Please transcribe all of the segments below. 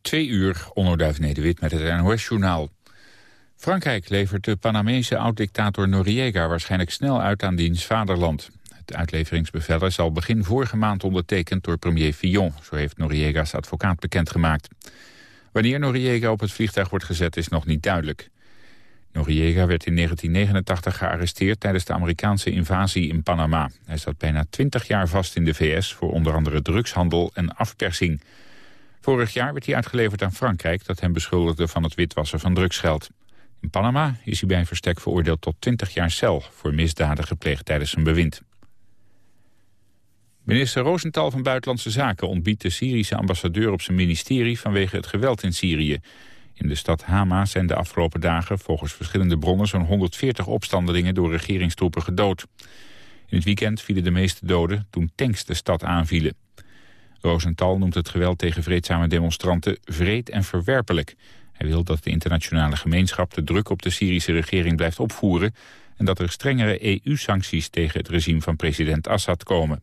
Twee uur, onderduif Nederwit met het NOS-journaal. Frankrijk levert de Panamese oud-dictator Noriega waarschijnlijk snel uit aan diens vaderland. Het uitleveringsbevel is al begin vorige maand ondertekend door premier Fillon, zo heeft Noriega's advocaat bekendgemaakt. Wanneer Noriega op het vliegtuig wordt gezet is nog niet duidelijk. Noriega werd in 1989 gearresteerd tijdens de Amerikaanse invasie in Panama. Hij zat bijna 20 jaar vast in de VS voor onder andere drugshandel en afpersing. Vorig jaar werd hij uitgeleverd aan Frankrijk... dat hem beschuldigde van het witwassen van drugsgeld. In Panama is hij bij verstek veroordeeld tot 20 jaar cel... voor misdaden gepleegd tijdens zijn bewind. Minister Rosenthal van Buitenlandse Zaken ontbiedt de Syrische ambassadeur op zijn ministerie vanwege het geweld in Syrië. In de stad Hama zijn de afgelopen dagen volgens verschillende bronnen zo'n 140 opstandelingen door regeringstroepen gedood. In het weekend vielen de meeste doden toen tanks de stad aanvielen. Rosenthal noemt het geweld tegen vreedzame demonstranten vreed en verwerpelijk. Hij wil dat de internationale gemeenschap de druk op de Syrische regering blijft opvoeren... en dat er strengere EU-sancties tegen het regime van president Assad komen.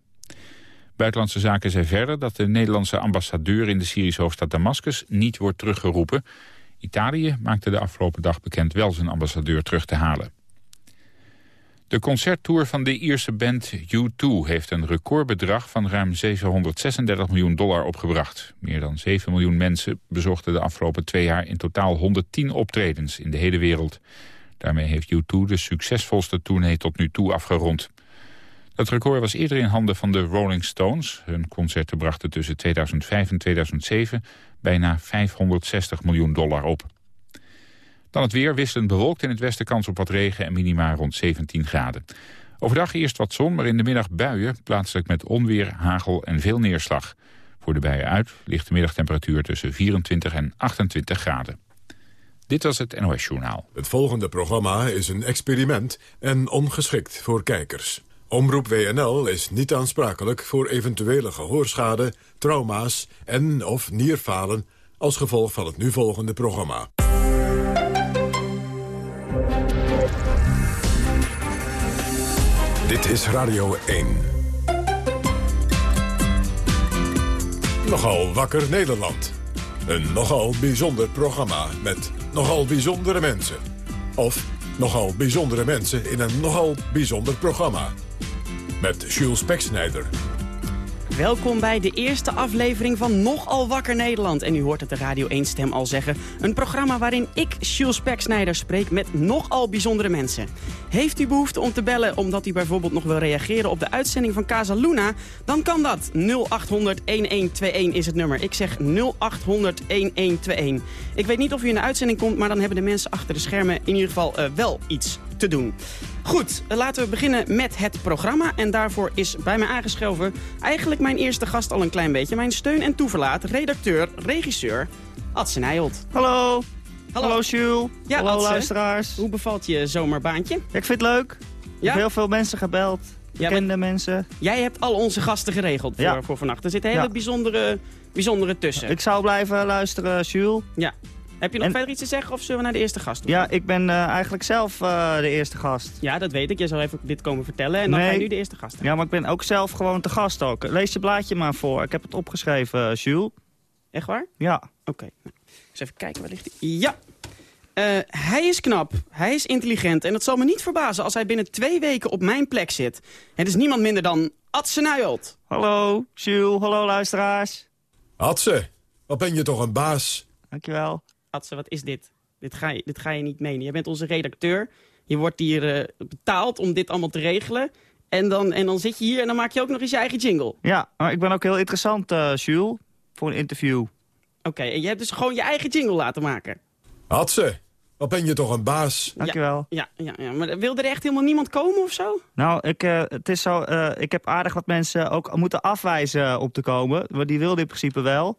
Buitenlandse Zaken zei verder dat de Nederlandse ambassadeur in de Syrische hoofdstad Damascus niet wordt teruggeroepen. Italië maakte de afgelopen dag bekend wel zijn ambassadeur terug te halen. De concerttour van de Ierse band U2 heeft een recordbedrag van ruim 736 miljoen dollar opgebracht. Meer dan 7 miljoen mensen bezochten de afgelopen twee jaar in totaal 110 optredens in de hele wereld. Daarmee heeft U2 de succesvolste tournee tot nu toe afgerond. Dat record was eerder in handen van de Rolling Stones. Hun concerten brachten tussen 2005 en 2007 bijna 560 miljoen dollar op. Dan het weer wisselend bewolkt in het westen kans op wat regen en minima rond 17 graden. Overdag eerst wat zon, maar in de middag buien, plaatselijk met onweer, hagel en veel neerslag. Voor de bijen uit ligt de middagtemperatuur tussen 24 en 28 graden. Dit was het NOS Journaal. Het volgende programma is een experiment en ongeschikt voor kijkers. Omroep WNL is niet aansprakelijk voor eventuele gehoorschade, trauma's en of nierfalen als gevolg van het nu volgende programma. Dit is Radio 1. Nogal wakker Nederland. Een nogal bijzonder programma met nogal bijzondere mensen. Of nogal bijzondere mensen in een nogal bijzonder programma. Met Jules Peksnijder. Welkom bij de eerste aflevering van Nogal Wakker Nederland. En u hoort het de Radio 1 stem al zeggen. Een programma waarin ik, Jules Speksnijder, spreek met nogal bijzondere mensen. Heeft u behoefte om te bellen omdat u bijvoorbeeld nog wil reageren op de uitzending van Casa Luna? Dan kan dat. 0800 1121 is het nummer. Ik zeg 0800 1121. Ik weet niet of u in de uitzending komt, maar dan hebben de mensen achter de schermen in ieder geval uh, wel iets te doen. Goed, laten we beginnen met het programma. En daarvoor is bij mij aangeschoven eigenlijk mijn eerste gast al een klein beetje. Mijn steun en toeverlaat, redacteur, regisseur, Adse Nijholt. Hallo. Hallo, Hallo Jules. Ja, Hallo luisteraars. Hoe bevalt je zomerbaantje? ik vind het leuk. Ja? Heel veel mensen gebeld. Ja, Kende mensen. Jij hebt al onze gasten geregeld voor, ja. voor vannacht. Er zitten hele bijzondere, bijzondere tussen. Ik zou blijven luisteren, Jules. Ja, heb je nog verder iets te zeggen of zullen we naar de eerste gast Ja, ik ben uh, eigenlijk zelf uh, de eerste gast. Ja, dat weet ik. Je zal even dit komen vertellen en dan ga je nu de eerste gast Ja, maar ik ben ook zelf gewoon te gast ook. Lees je blaadje maar voor. Ik heb het opgeschreven, uh, Jules. Echt waar? Ja. Oké. Okay. Nou, eens even kijken, waar ligt hij? Ja. hij is knap, hij is intelligent en het zal me niet verbazen als hij binnen twee weken op mijn plek zit. Het is niemand minder dan Adse Nijholt. Hallo, Jules. Hallo, luisteraars. Adse, wat ben je toch een baas. Dankjewel wat is dit? Dit ga je, dit ga je niet menen. Je bent onze redacteur. Je wordt hier uh, betaald om dit allemaal te regelen. En dan, en dan zit je hier en dan maak je ook nog eens je eigen jingle. Ja, maar ik ben ook heel interessant, uh, Jules, voor een interview. Oké, en je hebt dus gewoon je eigen jingle laten maken? Hadze, wat ben je toch een baas. Dankjewel. Ja, ja, ja, maar wilde er echt helemaal niemand komen of zo? Nou, ik, uh, het is zo, ik heb aardig wat mensen ook moeten afwijzen op te komen. Maar die wilden in principe wel.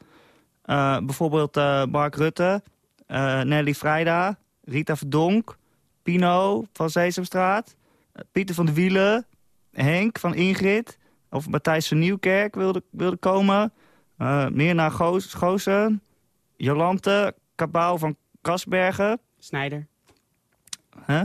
bijvoorbeeld Mark Rutte, uh, Nelly Vrijda, Rita Verdonk, Pino van Sesamstraat, uh, Pieter van de Wielen, Henk van Ingrid, of Matthijs van Nieuwkerk wilde, wilde komen, uh, Mirna Goos, Goosen, Jolante Cabau van Kasbergen. Snijder. Huh?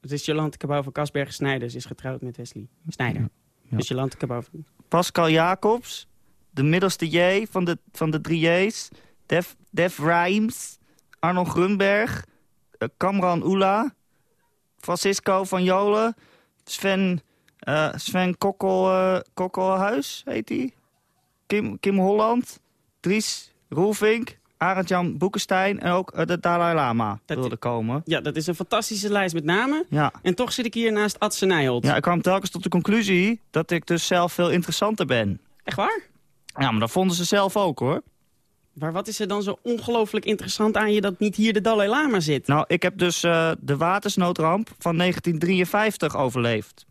Het is Jolante Cabau van Kasbergen Snijder. Ze is getrouwd met Wesley Snijder. Ja. Dus Jolante Cabau van... Pascal Jacobs, de middelste J van de, van de drie J's. Def, Def Rhymes, Arnold Grunberg, uh, Kamran Oela, Francisco van Jolen, Sven, uh, Sven Kokkel, uh, Kokkelhuis heet hij, Kim, Kim Holland, Dries Roelvink, Arend-Jan Boekenstein en ook de Dalai Lama dat wilde komen. Ja, dat is een fantastische lijst met namen. Ja. En toch zit ik hier naast Adse Nijholt. Ja, ik kwam telkens tot de conclusie dat ik dus zelf veel interessanter ben. Echt waar? Ja, maar dat vonden ze zelf ook, hoor. Maar wat is er dan zo ongelooflijk interessant aan je dat niet hier de Dalai Lama zit? Nou, ik heb dus uh, de watersnoodramp van 1953 overleefd.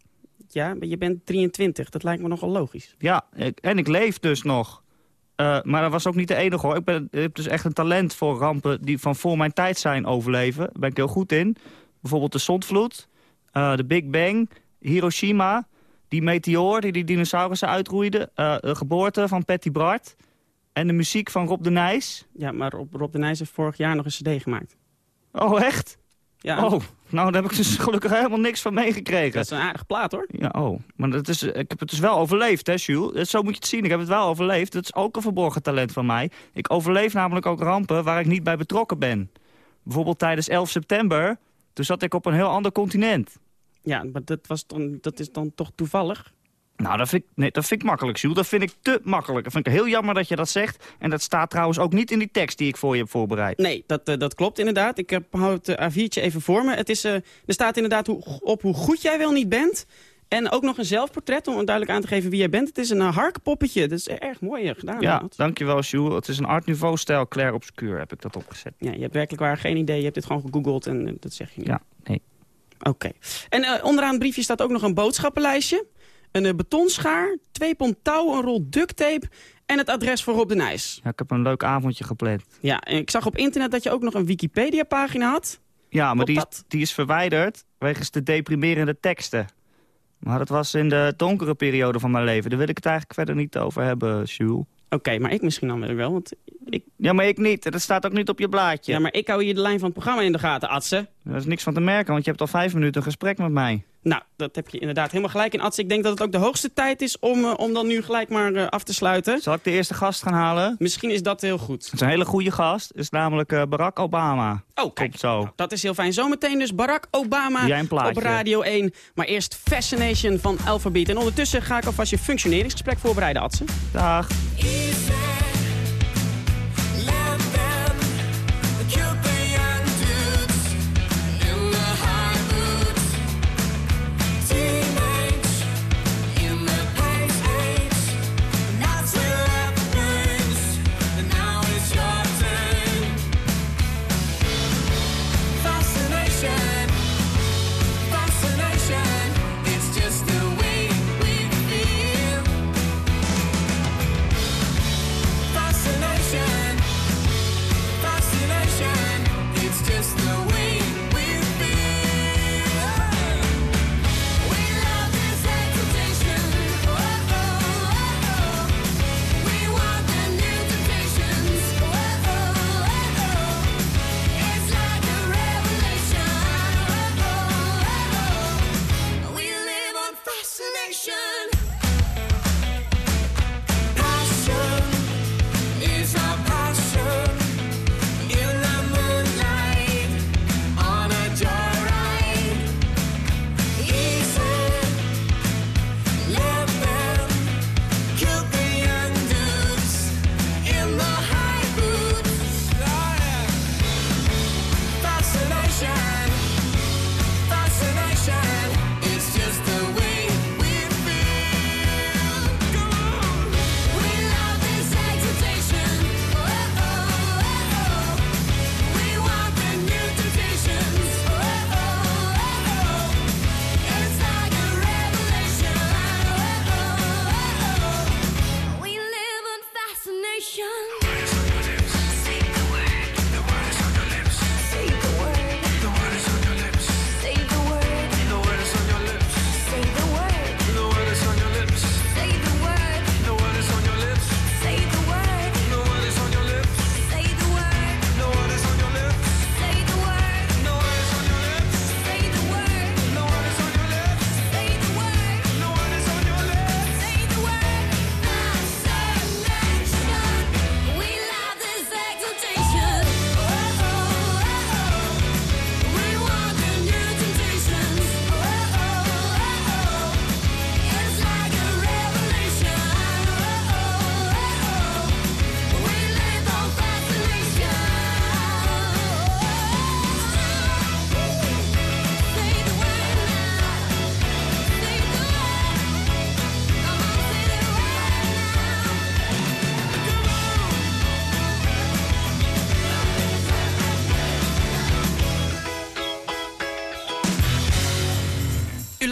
Ja, maar je bent 23. Dat lijkt me nogal logisch. Ja, ik, en ik leef dus nog. Uh, maar dat was ook niet de enige hoor. Ik, ben, ik heb dus echt een talent voor rampen die van voor mijn tijd zijn overleven. Daar ben ik heel goed in. Bijvoorbeeld de zondvloed, uh, de Big Bang, Hiroshima... die meteoor die die dinosaurussen uitroeide... De geboorte van Patty Bart... en de muziek van Rob de Nijs. Ja, maar Rob, Rob de Nijs heeft vorig jaar nog een cd gemaakt. Oh, echt? Ja. Oh, nou, daar heb ik dus gelukkig helemaal niks van meegekregen. Dat is een aardige plaat, hoor. Ja, oh. Maar dat is, ik heb het dus wel overleefd, hè, Jules? Zo moet je het zien. Ik heb het wel overleefd. Dat is ook een verborgen talent van mij. Ik overleef namelijk ook rampen waar ik niet bij betrokken ben. Bijvoorbeeld tijdens 11 september. Toen zat ik op een heel ander continent. Ja, maar dat, was dan, dat is dan toch toevallig? Nou, dat vind, ik, nee, dat vind ik makkelijk, Jules. Dat vind ik te makkelijk. Dat vind ik heel jammer dat je dat zegt. En dat staat trouwens ook niet in die tekst die ik voor je heb voorbereid. Nee, dat, uh, dat klopt inderdaad. Ik heb, hou het uh, A4'tje even voor me. Het is, uh, er staat inderdaad hoe, op hoe goed jij wel niet bent. En ook nog een zelfportret om duidelijk aan te geven wie jij bent. Het is een harkpoppetje. Dat is erg mooi gedaan. Ja, Had. dankjewel, Jules. Het is een art nouveau stijl Claire Obscure heb ik dat opgezet. Ja, je hebt werkelijk waar geen idee. Je hebt dit gewoon gegoogeld en dat zeg je niet. Ja, nee. Oké. Okay. En onderaan het briefje staat ook nog een boodschappenlijstje een betonschaar, twee pond touw, een rol ducttape en het adres voor Rob de Nijs. Ja, ik heb een leuk avondje gepland. Ja, en ik zag op internet dat je ook nog een Wikipedia-pagina had. Ja, maar die is, die is verwijderd wegens de deprimerende teksten. Maar dat was in de donkere periode van mijn leven. Daar wil ik het eigenlijk verder niet over hebben, Jules. Oké, okay, maar ik misschien dan wel, want ik... Ja, maar ik niet. Dat staat ook niet op je blaadje. Ja, maar ik hou hier de lijn van het programma in de gaten, Atse. Daar is niks van te merken, want je hebt al vijf minuten gesprek met mij. Nou, dat heb je inderdaad helemaal gelijk in, Atse. Ik denk dat het ook de hoogste tijd is om, uh, om dan nu gelijk maar uh, af te sluiten. Zal ik de eerste gast gaan halen? Misschien is dat heel goed. Het is een hele goede gast. Is namelijk uh, Barack Obama. Oh, kijk. Komt zo. Nou, dat is heel fijn. Zometeen dus Barack Obama op Radio 1. Maar eerst Fascination van Alphabet. En ondertussen ga ik alvast je functioneringsgesprek voorbereiden, Atse. Dag.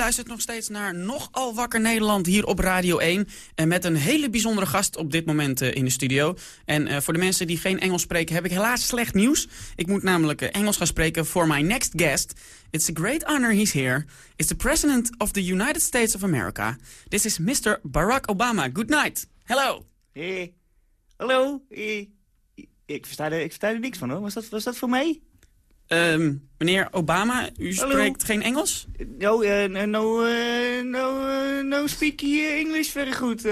Luistert nog steeds naar Nogal Wakker Nederland hier op Radio 1. En met een hele bijzondere gast op dit moment uh, in de studio. En uh, voor de mensen die geen Engels spreken heb ik helaas slecht nieuws. Ik moet namelijk uh, Engels gaan spreken voor my next guest. It's a great honor he's here. It's the President of the United States of America. This is Mr. Barack Obama. Good night. Hello. Hey. Hallo. Ik versta, er, ik versta er niks van hoor. Was dat, was dat voor mij? Um, meneer Obama, u Hallo. spreekt geen Engels? No, uh, no, uh, no, uh, no speak English very goed.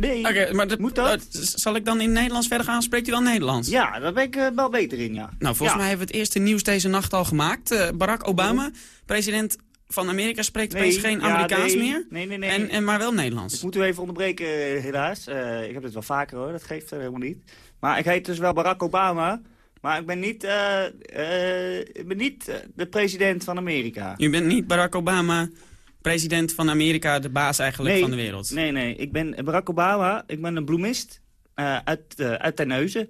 nee. Oké, maar dat, Moet dat? zal ik dan in Nederlands verder gaan? Spreekt u dan Nederlands? Ja, daar ben ik wel beter in, ja. Nou, volgens Ja. mij hebben we het eerste nieuws deze nacht al gemaakt. Eh, Barack Obama, president van Amerika, spreekt opeens geen ja, Amerikaans nee. meer. Nee, nee, nee. En, en maar wel Ik Nederlands. moet u even onderbreken, eh, helaas. Eh, ik heb dit wel vaker hoor, dat geeft er helemaal niet. Maar ik heet dus wel Barack Obama, maar ik ben niet, eh, eh, ik ben niet eh, de president van Amerika. U bent niet Barack Obama, president van Amerika, de baas eigenlijk Nee. van de wereld. Nee, nee, ik ben Barack Obama, ik ben een bloemist uit, uit Terneuzen.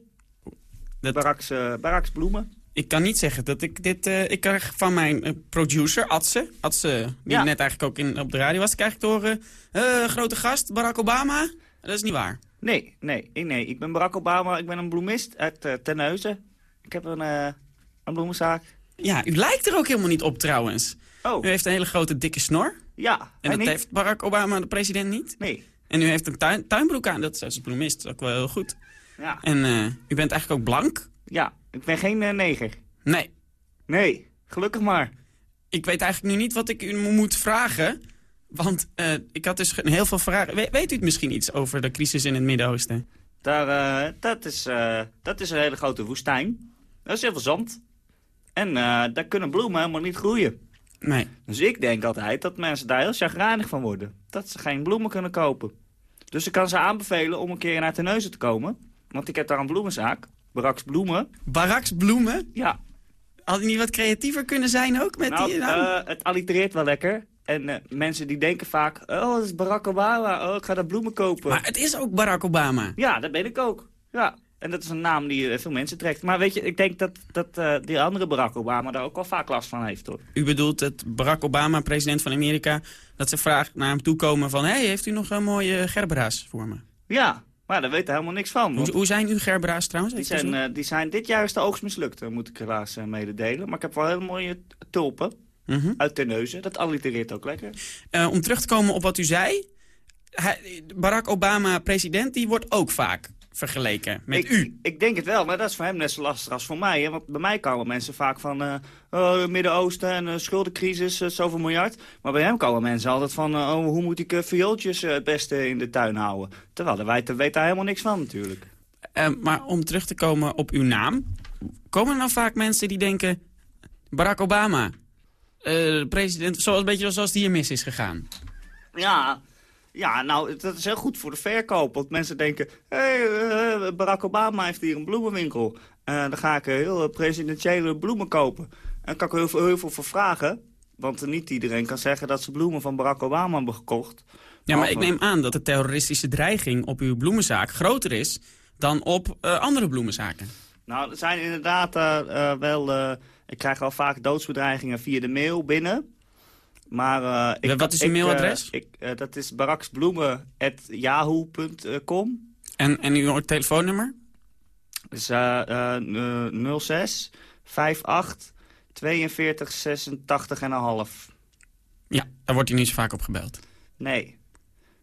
Dat- Baracks, Baracks bloemen. Ik kan niet zeggen dat ik dit... ik krijg van mijn producer, Atse, Atse die Ja. net eigenlijk ook in, op de radio was, krijg ik te horen... eh, grote gast, Barack Obama. Dat is niet waar. Nee, nee, nee, ik ben Barack Obama, ik ben een bloemist uit Terneuzen. Ik heb een, eh, een bloemenzaak. Ja, u lijkt er ook helemaal niet op trouwens. Oh, U heeft een hele grote dikke snor. ja. En dat niet? heeft Barack Obama, de president, niet. Nee, En u heeft een tuin, tuinbroek aan. Dat is als bloemist ook wel heel goed. ja. En eh, u bent eigenlijk ook blank? Ja, ik ben geen eh, neger. Nee. Nee, gelukkig maar. Ik weet eigenlijk nu niet wat ik u mo- moet vragen. Want ik had dus heel veel vragen. We- weet u het misschien iets over de crisis in het Midden-Oosten? Daar, dat, is, dat is een hele grote woestijn. Dat is heel veel zand. En eh, daar kunnen bloemen helemaal niet groeien. Nee. Dus ik denk altijd dat mensen daar heel chagrijnig van worden. Dat ze geen bloemen kunnen kopen. Dus ik kan ze aanbevelen om een keer naar Terneuzen te komen. Want ik heb daar een bloemenzaak. Baraks Bloemen. Baraks bloemen? Ja, Had u niet wat creatiever kunnen zijn ook met nou, die naam? eh, het allitereert wel lekker. En eh, mensen die denken vaak, oh, dat is Barack Obama. Oh, ik ga daar bloemen kopen. maar het is ook Barack Obama. Ja, dat ben ik ook. Ja. En dat is een naam die eh, veel mensen trekt. Maar weet je, ik denk dat, dat eh, die andere Barack Obama daar ook wel vaak last van heeft, hoor. U bedoelt dat Barack Obama, president van Amerika... dat ze vraag naar hem toe komen van... hé, hey, heeft u nog een mooie gerbera's voor me? Ja, maar daar weet hij helemaal niks van. Hoe, zijn uw gerbera's trouwens? Die zijn, eh, die zijn, dit jaar is de oogst mislukt, eh, moet ik helaas eh, mededelen. Maar ik heb wel hele mooie tulpen Mhm. uit Terneuzen. Dat allitereert ook lekker. Eh, om terug te komen op wat u zei... hij- Barack Obama, president, die wordt ook vaak vergeleken met ik, u. Ik denk het wel, maar dat is voor hem net zo lastig als voor mij. Hè? Want bij mij komen mensen vaak van eh, oh, Midden-Oosten en eh, schuldencrisis, eh, zoveel miljard. Maar bij hem komen mensen altijd van, oh, hoe moet ik viooltjes het beste in de tuin houden? Terwijl wij weet daar helemaal niks van natuurlijk. Maar om terug te komen op uw naam... komen er nou vaak mensen die denken... Barack Obama, president, zoals, een beetje zoals die hier mis is gegaan. Ja, ja, nou, dat is heel goed voor de verkoop. Want mensen denken, hé, hey, Barack Obama heeft hier een bloemenwinkel. Eh, dan ga ik eh, heel eh, presidentiële bloemen kopen. En daar kan ik heel veel, heel veel voor vragen. Want niet iedereen kan zeggen dat ze bloemen van Barack Obama hebben gekocht. Ja, maar ik neem aan dat de terroristische dreiging op uw bloemenzaak groter is dan op eh, andere bloemenzaken. Nou, er zijn inderdaad eh, eh, wel... eh, ik krijg al vaak doodsbedreigingen via de mail binnen. Maar... eh, ik, Wat is uw ik, eh, mailadres? ik, eh, dat is baraksbloemen.yahoo.com. En, en uw telefoonnummer? Dus eh, eh, 06 58 42 86 en een half. Ja, daar wordt u niet zo vaak op gebeld. Nee.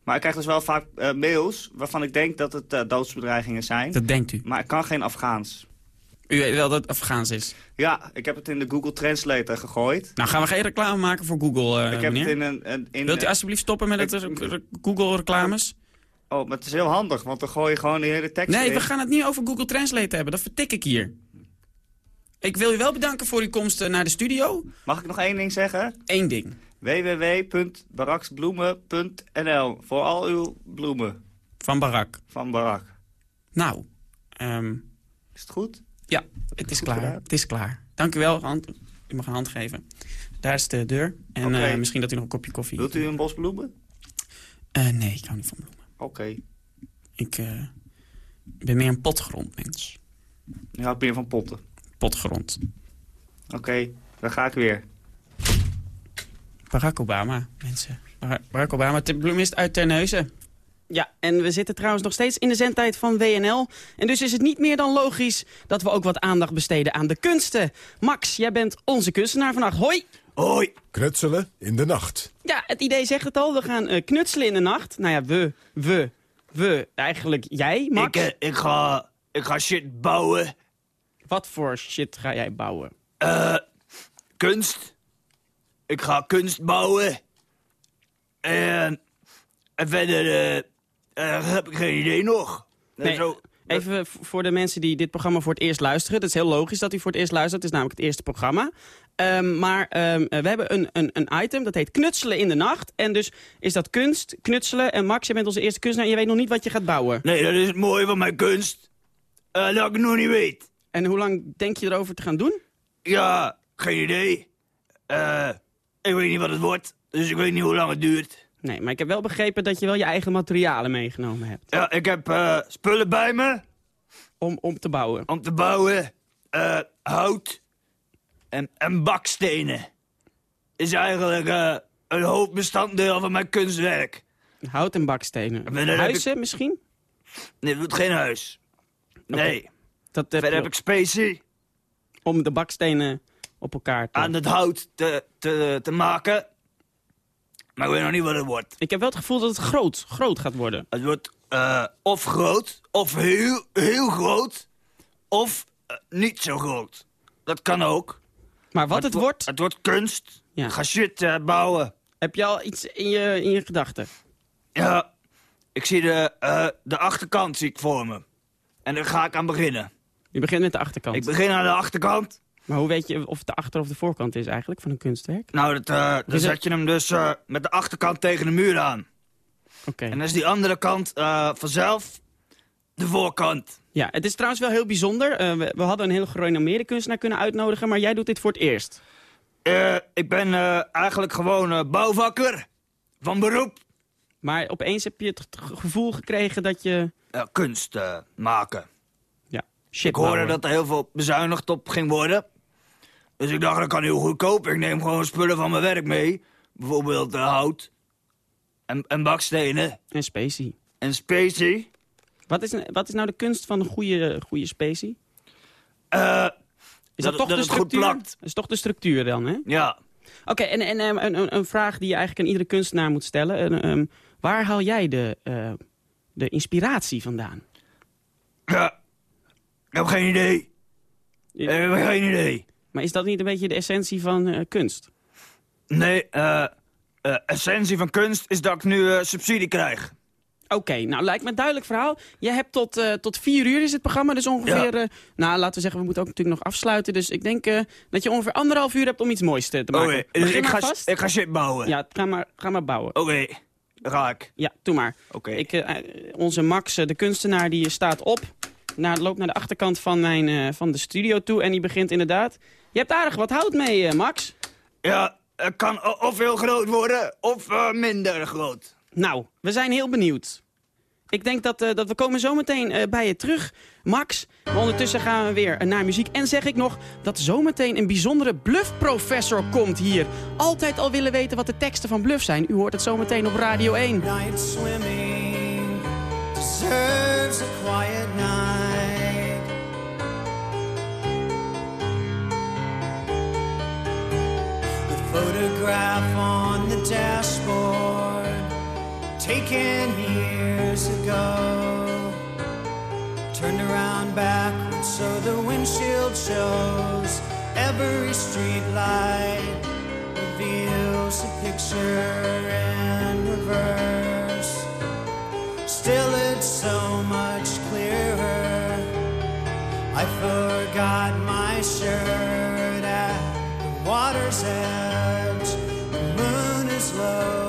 Maar ik krijg dus wel vaak mails waarvan ik denk dat het doodsbedreigingen zijn. Dat denkt u. Maar ik kan geen Afghaans. U weet wel dat het Afghaans is. Ja, ik heb het in de Google Translator gegooid. Nou, gaan we geen reclame maken voor Google, eh, ik heb meneer. het in een... een- in, Wilt u alsjeblieft stoppen met het eh, Google-reclames? Oh, maar het is heel handig, want dan gooi je gewoon de hele tekst Nee, in. we gaan het niet over Google Translate hebben. Dat vertik ik hier. Ik wil u wel bedanken voor uw komst eh, naar de studio. Mag ik nog één ding zeggen? Eén ding. www.baraksbloemen.nl Voor al uw bloemen Van Barak. van Barak. Nou, ehm, Is het goed? Ja, het is klaar. gedaan. Het is klaar. Dank u wel. Hand, u mag een hand geven. Daar is de deur. En eh, misschien dat u nog een kopje koffie... Wilt u een bos bloemen? Eh, nee, ik hou niet van bloemen. Oké. Ik eh, ben meer een potgrondmens. Je houdt meer van potten. Potgrond. Oké, dan ga ik weer. Barack Obama, mensen. Barack Obama, de bloemist uit Terneuzen. Ja, en we zitten trouwens nog steeds in de zendtijd van WNL. En dus is het niet meer dan logisch dat we ook wat aandacht besteden aan de kunsten. Max, jij bent onze kunstenaar vannacht. Hoi! Hoi! Knutselen in de nacht. Ja, het idee zegt het al. We gaan uh, knutselen in de nacht. Nou ja, we, we, we. Eigenlijk jij, Max? Ik, uh, ik, ga, ik ga shit bouwen. Wat voor shit ga jij bouwen? Uh, kunst. Ik ga kunst bouwen. En, en verder uh, heb ik geen idee nog. Nee, Zo, even voor de mensen die dit programma voor het eerst luisteren. Het is heel logisch dat u voor het eerst luistert. Het is namelijk het eerste programma. Um, maar um, we hebben een, een, een item, dat heet knutselen in de nacht. En dus is dat kunst, knutselen. En Max, je bent onze eerste kunstenaar en je weet nog niet wat je gaat bouwen. Nee, dat is het mooie van mijn kunst. Uh, dat ik nog niet weet. En hoe lang denk je erover te gaan doen? Ja, geen idee. Uh, ik weet niet wat het wordt, dus ik weet niet hoe lang het duurt. Nee, maar ik heb wel begrepen dat je wel je eigen materialen meegenomen hebt. Ja, ik heb uh, spullen bij me. Om, om te bouwen? Om te bouwen. Uh, hout. En, en bakstenen. Is eigenlijk uh, een hoofdbestanddeel van mijn kunstwerk. Hout en bakstenen. Huizen ik... misschien? Nee, wordt geen huis. Nee. Okay. Dat Verder heb ik specie. Om de bakstenen op elkaar te... Aan het hout te, te, te maken. Maar ik weet nog niet wat het wordt. Ik heb wel het gevoel dat het groot, groot gaat worden. Het wordt uh, of groot, of heel, heel groot, of uh, niet zo groot. Dat kan ook. Maar wat het, wordt... Het wordt kunst. Ja. Ga shit uh, bouwen. Heb je al iets in je, in je gedachten? Ja, ik zie de, de achterkant zie ik voor me. En daar ga ik aan beginnen. Je begint met de achterkant? Ik begin aan de achterkant. Maar hoe weet je of het de achter- of de voorkant is eigenlijk van een kunstwerk? Nou, dat, uh, dan zet je hem dus uh, met de achterkant tegen de muur aan. Oké. Okay. En dan is die andere kant uh, vanzelf de voorkant. Ja, het is trouwens wel heel bijzonder. We, we, hadden een heel gerenommeerde kunstenaar kunnen uitnodigen, maar jij doet dit voor het eerst. ik ben eigenlijk gewoon bouwvakker van beroep. Maar opeens heb je het gevoel gekregen dat je... kunst maken. Ja, shit Ik hoorde dat er heel veel bezuinigd op ging worden. Dus ik dacht, dat kan heel goedkoop. Ik neem gewoon spullen van mijn werk mee. Bijvoorbeeld uh, hout. En, en bakstenen. En specie. En specie. Wat is, wat is nou de kunst van een goede, goede specie? Uh, is dat, dat toch dat de goed structuur? plakt. Dat is toch de structuur dan, hè? Ja. Oké, okay, en, en um, een, een, vraag die je eigenlijk aan iedere kunstenaar moet stellen. Um, waar haal jij de, uh, de inspiratie vandaan? Ja, ik heb geen idee. Ik heb geen idee. Maar is dat niet een beetje de essentie van uh, kunst? Nee, uh, uh, essentie van kunst is dat ik nu subsidie krijg. Oké, okay, nou lijkt me een duidelijk verhaal. Je hebt tot, tot vier uur is het programma, dus ongeveer... Ja. nou, laten we zeggen, we moeten ook natuurlijk nog afsluiten. Dus ik denk dat je ongeveer anderhalf uur hebt om iets moois te, te maken. Oké, okay, dus ik ga, vast? ik ga shit bouwen. Ja, ga maar, ga maar bouwen. Oké, okay, ga ik. Ja, doe maar. Oké. Onze Max, de kunstenaar, die staat op. Naar, loopt naar de achterkant van, mijn, van de studio toe en die begint inderdaad... Je hebt aardig wat hout mee, uh, Max. Ja, het kan of heel groot worden of uh, minder groot. Nou, we zijn heel benieuwd. Ik denk dat, uh, dat we komen zometeen uh, bij je terug, Max. Maar ondertussen gaan we weer naar muziek. En zeg ik nog dat zometeen een bijzondere bluffprofessor komt hier. Altijd al willen weten wat de teksten van Bluff zijn. U hoort het zometeen op Radio 1. Night swimming deserves a quiet night. Photograph on the dashboard taken years ago. Turned around backwards so the windshield shows. Every street light reveals a picture in reverse. Still it's so much clearer. I forgot my shirt water's edge the moon is low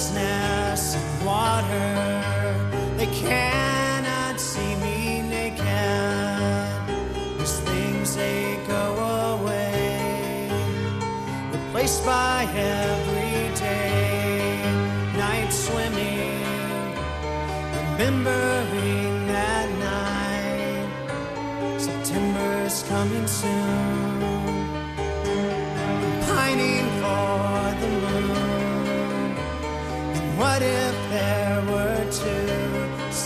restlessness of water. They cannot see me naked. These things they go away, replaced by every day. Night swimming, remember.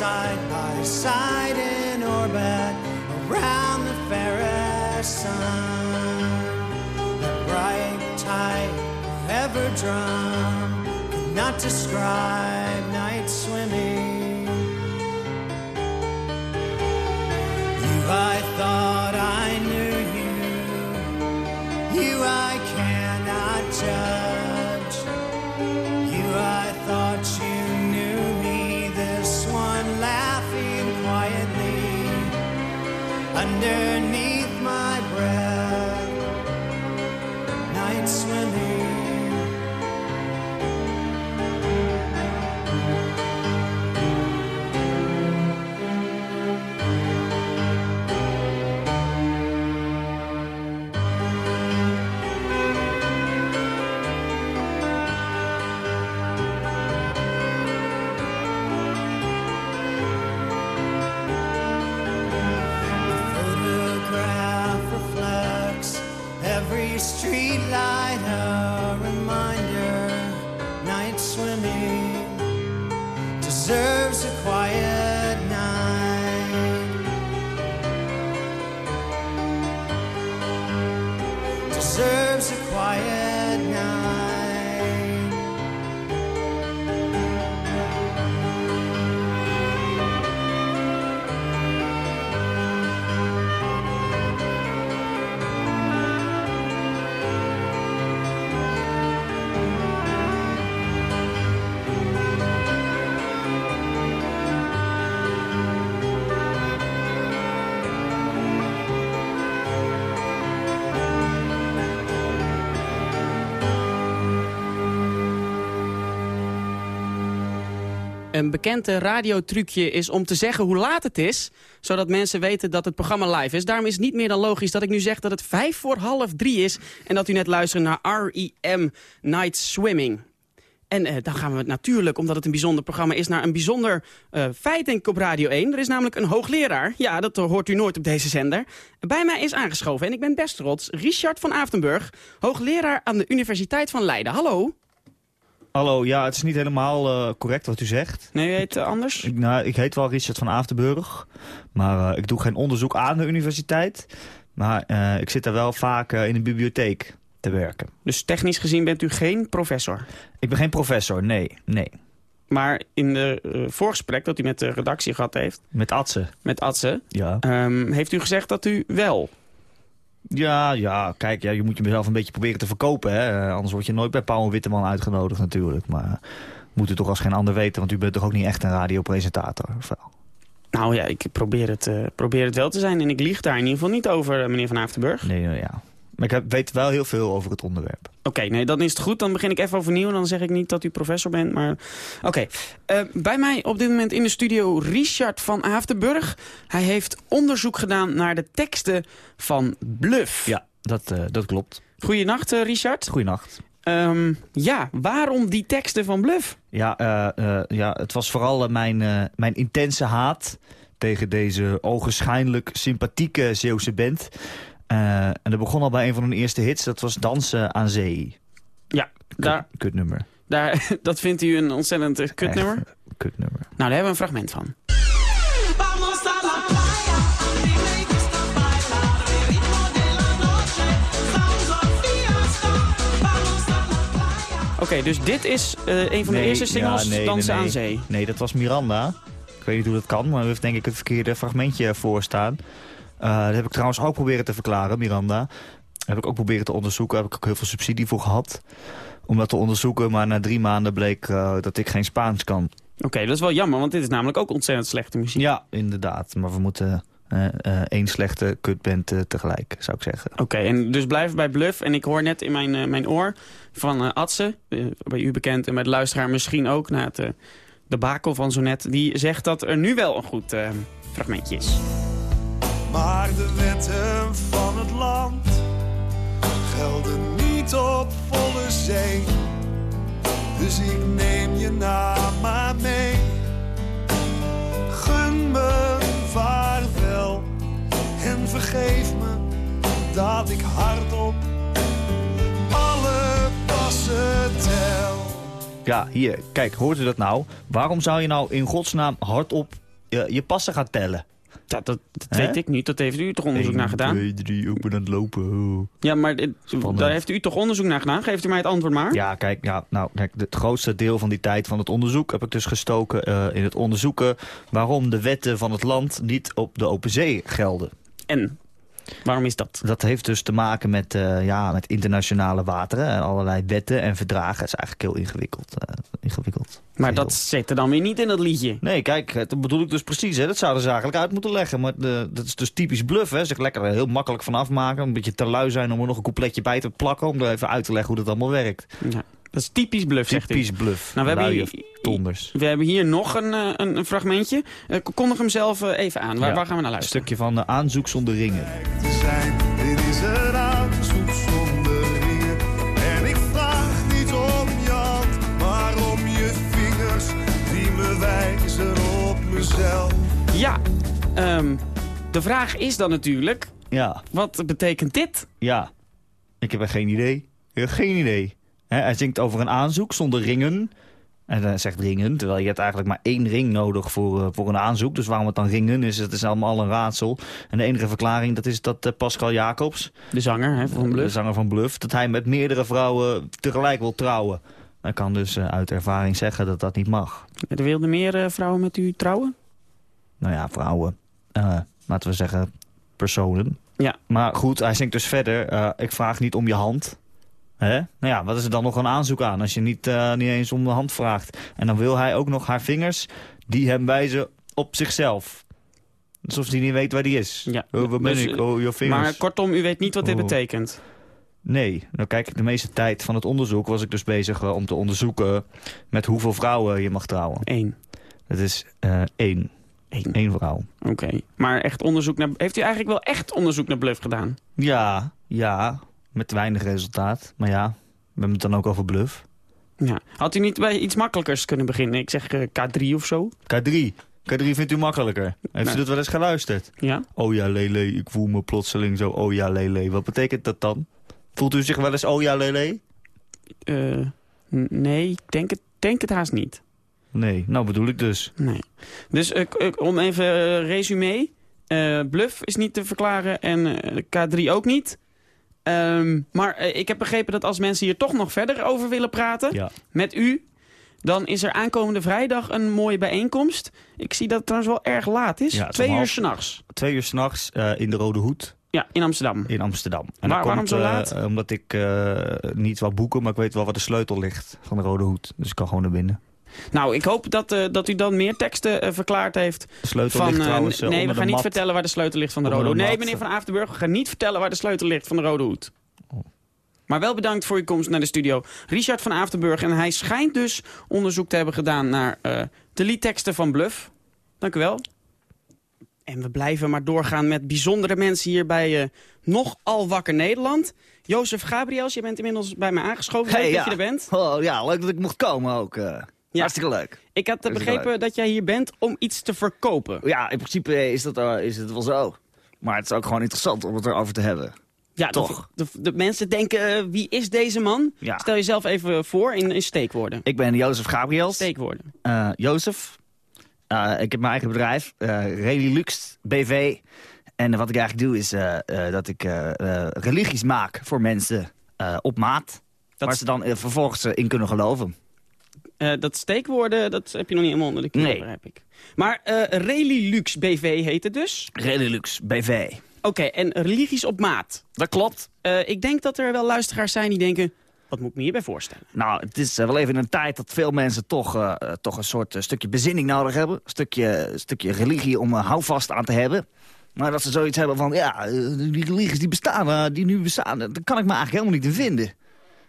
Side by side in orbit around the fairest sun? That bright tide ever drum could not describe deserves a quiet Een bekend radiotrucje is om te zeggen hoe laat het is... zodat mensen weten dat het programma live is. Daarom is het niet meer dan logisch dat ik nu zeg dat het vijf voor half drie is... en dat u net luistert naar R.E.M. Night Swimming. En eh, dan gaan we natuurlijk, omdat het een bijzonder programma is... naar een bijzonder eh, feit, denk ik, op Radio 1. Er is namelijk een hoogleraar. Ja, dat hoort u nooit op deze zender. Bij mij is aangeschoven, en ik ben best trots... Richard van Aaftenburg, hoogleraar aan de Universiteit van Leiden. Hallo. Hallo, ja, het is niet helemaal eh, correct wat u zegt. Nee, u heet eh, anders? Ik, nou, ik heet wel Richard van Aaftenburg, maar eh, ik doe geen onderzoek aan de universiteit. Maar ik zit daar wel vaak in de bibliotheek te werken. Dus technisch gezien bent u geen professor. Ik ben geen professor, nee, nee. Maar in de voorgesprek dat u met de redactie gehad heeft, Met Atsen, met Atse, ja. ehm, heeft u gezegd dat u wel. Ja, ja, kijk, ja, je moet jezelf een beetje proberen te verkopen. Hè? Eh, anders word je nooit bij Paul Witteman uitgenodigd natuurlijk. Maar moet u toch als geen ander weten, want u bent toch ook niet echt een radiopresentator? Of wel? Nou ja, ik probeer het, eh, probeer het wel te zijn en ik lieg daar in ieder geval niet over, eh, meneer Van Aaftenburg. Nee, nou ja. Maar ik weet wel heel veel over het onderwerp. Oké, nee, dan is het goed. Dan begin ik even overnieuw. Dan zeg ik niet dat u professor bent, maar... Oké, Eh, bij mij op dit moment in de studio Richard van Aaftenburg. Hij heeft onderzoek gedaan naar de teksten van Bluff. Ja, dat, eh, dat klopt. Goedenacht, eh, Richard. Goeienacht. Ehm, ja, waarom die teksten van Bluff? Ja, ja, het was vooral mijn, mijn intense haat tegen deze ogenschijnlijk sympathieke Zeeuwse band. Eh, en dat begon al bij een van hun eerste hits, dat was Dansen aan Zee. Ja, daar, Kutnummer. daar, dat vindt u een ontzettend eh, kutnummer? Echt, Kutnummer. Nou, daar hebben we een fragment van. De. Oké, dus dit is eh, een van de Nee, eerste singles, ja, nee, Dansen nee, aan Zee. Nee, dat was Miranda. Ik weet niet hoe dat kan, maar u heeft denk ik het verkeerde fragmentje voorstaan. Eh dat heb ik trouwens ook proberen te verklaren, Miranda. Heb ik ook proberen te onderzoeken. Heb ik ook heel veel subsidie voor gehad. Om dat te onderzoeken, maar na drie maanden bleek eh, dat ik geen Spaans kan. Oké, dat is wel jammer, want dit is namelijk ook ontzettend slechte muziek. Ja, inderdaad. Maar we moeten eh, één slechte kutband tegelijk, zou ik zeggen. Oké, en dus blijf bij Bluff. En ik hoor net in mijn, mijn oor van Atse, eh, bij u bekend en bij de luisteraar misschien ook... na het uh, debakel van zo net, die zegt dat er nu wel een goed fragmentje is. Maar de wetten van het land gelden niet op volle zee. Dus ik neem je naam maar mee. Gun me vaarwel en vergeef me dat ik hardop alle passen tel. Ja, hier, kijk, hoort u dat nou? Waarom zou je nou in godsnaam hardop je, je passen gaan tellen? Dat, dat, weet ik niet. Dat heeft u toch onderzoek naar gedaan? 2, 3, ik ben aan het lopen. oh. Ja, maar dit- daar heeft u toch onderzoek naar gedaan? Geeft u mij het antwoord maar. Ja, kijk, ja, nou, kijk, het grootste deel van die tijd van het onderzoek heb ik dus gestoken eh, in het onderzoeken waarom de wetten van het land niet op de open zee gelden. En? Waarom is dat? Dat heeft dus te maken met, eh, ja, met internationale wateren en allerlei wetten en verdragen. Het is eigenlijk heel ingewikkeld. eh, ingewikkeld. Maar Heel. dat zit er dan weer niet in dat liedje. Nee, kijk, dat bedoel ik dus precies. Hè. Dat zouden ze eigenlijk uit moeten leggen. Maar de, dat is dus typisch bluff. Hè. Zich lekker heel makkelijk van afmaken. Een beetje te lui zijn om er nog een coupletje bij te plakken. Om er even uit te leggen hoe dat allemaal werkt. Ja, dat is typisch bluff, zegt u. Typisch bluff. Nou, we hebben hier- tonders. We hebben hier nog een, eh, een, een fragmentje. Eh, kondig hem zelf eh, even aan. Waar, Ja. waar gaan we naar Een luisteren? stukje van de aanzoek zonder ringen. Dit is een aanzoek zonder ringen. En ik vraag niet om je hand, maar om je vingers die me wijzen op mezelf. Ja, ehm, de vraag is dan natuurlijk... Ja, Wat betekent dit? ja. Ik heb er geen idee. Ik heb geen idee. Hij zingt over een aanzoek zonder ringen. En hij zegt ringen, terwijl je hebt eigenlijk maar één ring nodig voor, eh, voor een aanzoek. Dus waarom het dan ringen is, het is allemaal een raadsel. En de enige verklaring, dat is dat eh, Pascal Jacobs, De zanger hè, van de Bluff. zanger van Bluff, dat hij met meerdere vrouwen tegelijk wil trouwen. Hij kan dus eh, uit ervaring zeggen dat dat niet mag. Er wilden meer vrouwen met u trouwen? Nou ja, vrouwen. Laten we zeggen, personen. Ja. Maar goed, hij zingt dus verder. ik vraag niet om je hand. Hè? Nou ja, wat is er dan nog een aanzoek aan als je niet, eh, niet eens om de hand vraagt? En dan wil hij ook nog haar vingers die hem wijzen op zichzelf. Alsof hij niet weet waar die is. Ja. Oh, waar ben Dus, ik? Oh. Maar kortom, u weet niet wat dit Oh. betekent. Nee, nou kijk, de meeste tijd van het onderzoek was ik dus bezig eh, om te onderzoeken met hoeveel vrouwen je mag trouwen. Eén. Dat is één. Eén. Eén vrouw. Oké. Maar echt onderzoek naar... Heeft u eigenlijk wel echt onderzoek naar Bluff gedaan? Ja, ja, met weinig resultaat. Maar ja, we hebben het dan ook over bluff. Ja. Had u niet bij iets makkelijkers kunnen beginnen? Ik zeg eh, K3 of zo. K3. K3 vindt u makkelijker. Heeft Nee. u dat wel eens geluisterd? Ja? Oh ja, lele, ik voel me plotseling zo oh ja, lele. Wat betekent dat dan? Voelt u zich wel eens oh ja, lele? Eh, nee, ik denk het, denk het haast niet. Nee, nou bedoel ik dus. Nee. Dus eh, om even resume. Bluff is niet te verklaren en eh, K3 ook niet. Ehm, maar eh, ik heb begrepen dat als mensen hier toch nog verder over willen praten... Ja. met u, dan is er aankomende vrijdag een mooie bijeenkomst. Ik zie dat het trouwens wel erg laat is. Ja, het is Twee om uur s'nachts. Twee uur s'nachts uh, in de Rode Hoed Ja, in Amsterdam. in Amsterdam. En Waar- dat waarom komt, zo eh, laat? eh, omdat ik eh, niet wou boeken, maar ik weet wel waar de sleutel ligt van de Rode Hoed. Dus ik kan gewoon naar binnen. Nou, ik hoop dat, eh, dat u dan meer teksten eh, verklaard heeft. De sleutel Van, ligt eh, trouwens nee, we gaan niet mat. vertellen waar de sleutel ligt van de Onder Rode de Hoed. Nee, meneer Van Aafdenburg, we gaan niet vertellen waar de sleutel ligt van de Rode Hoed. Oh. Maar wel bedankt voor uw komst naar de studio. Richard van Aafdenburg. En hij schijnt dus onderzoek te hebben gedaan naar eh, de liedteksten van Bluff. Dank u wel. En we blijven maar doorgaan met bijzondere mensen hier bij eh, Nogal Wakker Nederland. Jozef Gabriels, je bent inmiddels bij mij aangeschoven. Leuk dat je er bent. Oh, ja, leuk dat ik mocht komen ook. eh. Ja. Hartstikke leuk. Ik had begrepen leuk. dat jij hier bent om iets te verkopen. Ja, in principe is, dat, eh, is het wel zo. Maar het is ook gewoon interessant om het erover te hebben. Ja, Toch. De, de, de mensen denken, eh, wie is deze man? Ja. Stel jezelf even voor in, in steekwoorden. Ik ben Jozef Gabriels. Steekwoorden. Eh, Jozef. Ik heb mijn eigen bedrijf, Relilux BV. En wat ik eigenlijk doe is dat ik religies maak voor mensen op maat. Dat- waar ze dan vervolgens in kunnen geloven. Eh, dat steekwoorden, dat heb je nog niet helemaal onder de knie, Nee. begrijp ik. Maar eh Relilux BV heet het dus. Relilux BV. Oké, en religies op maat. Dat klopt. Eh, ik denk dat er wel luisteraars zijn die denken... wat moet ik me hierbij voorstellen? Nou, het is wel even een tijd dat veel mensen toch, toch een soort stukje bezinning nodig hebben. Een stukje, stukje religie om houvast aan te hebben. Maar dat ze zoiets hebben van, ja, die religies die bestaan, die nu bestaan, daar kan ik me eigenlijk helemaal niet in vinden.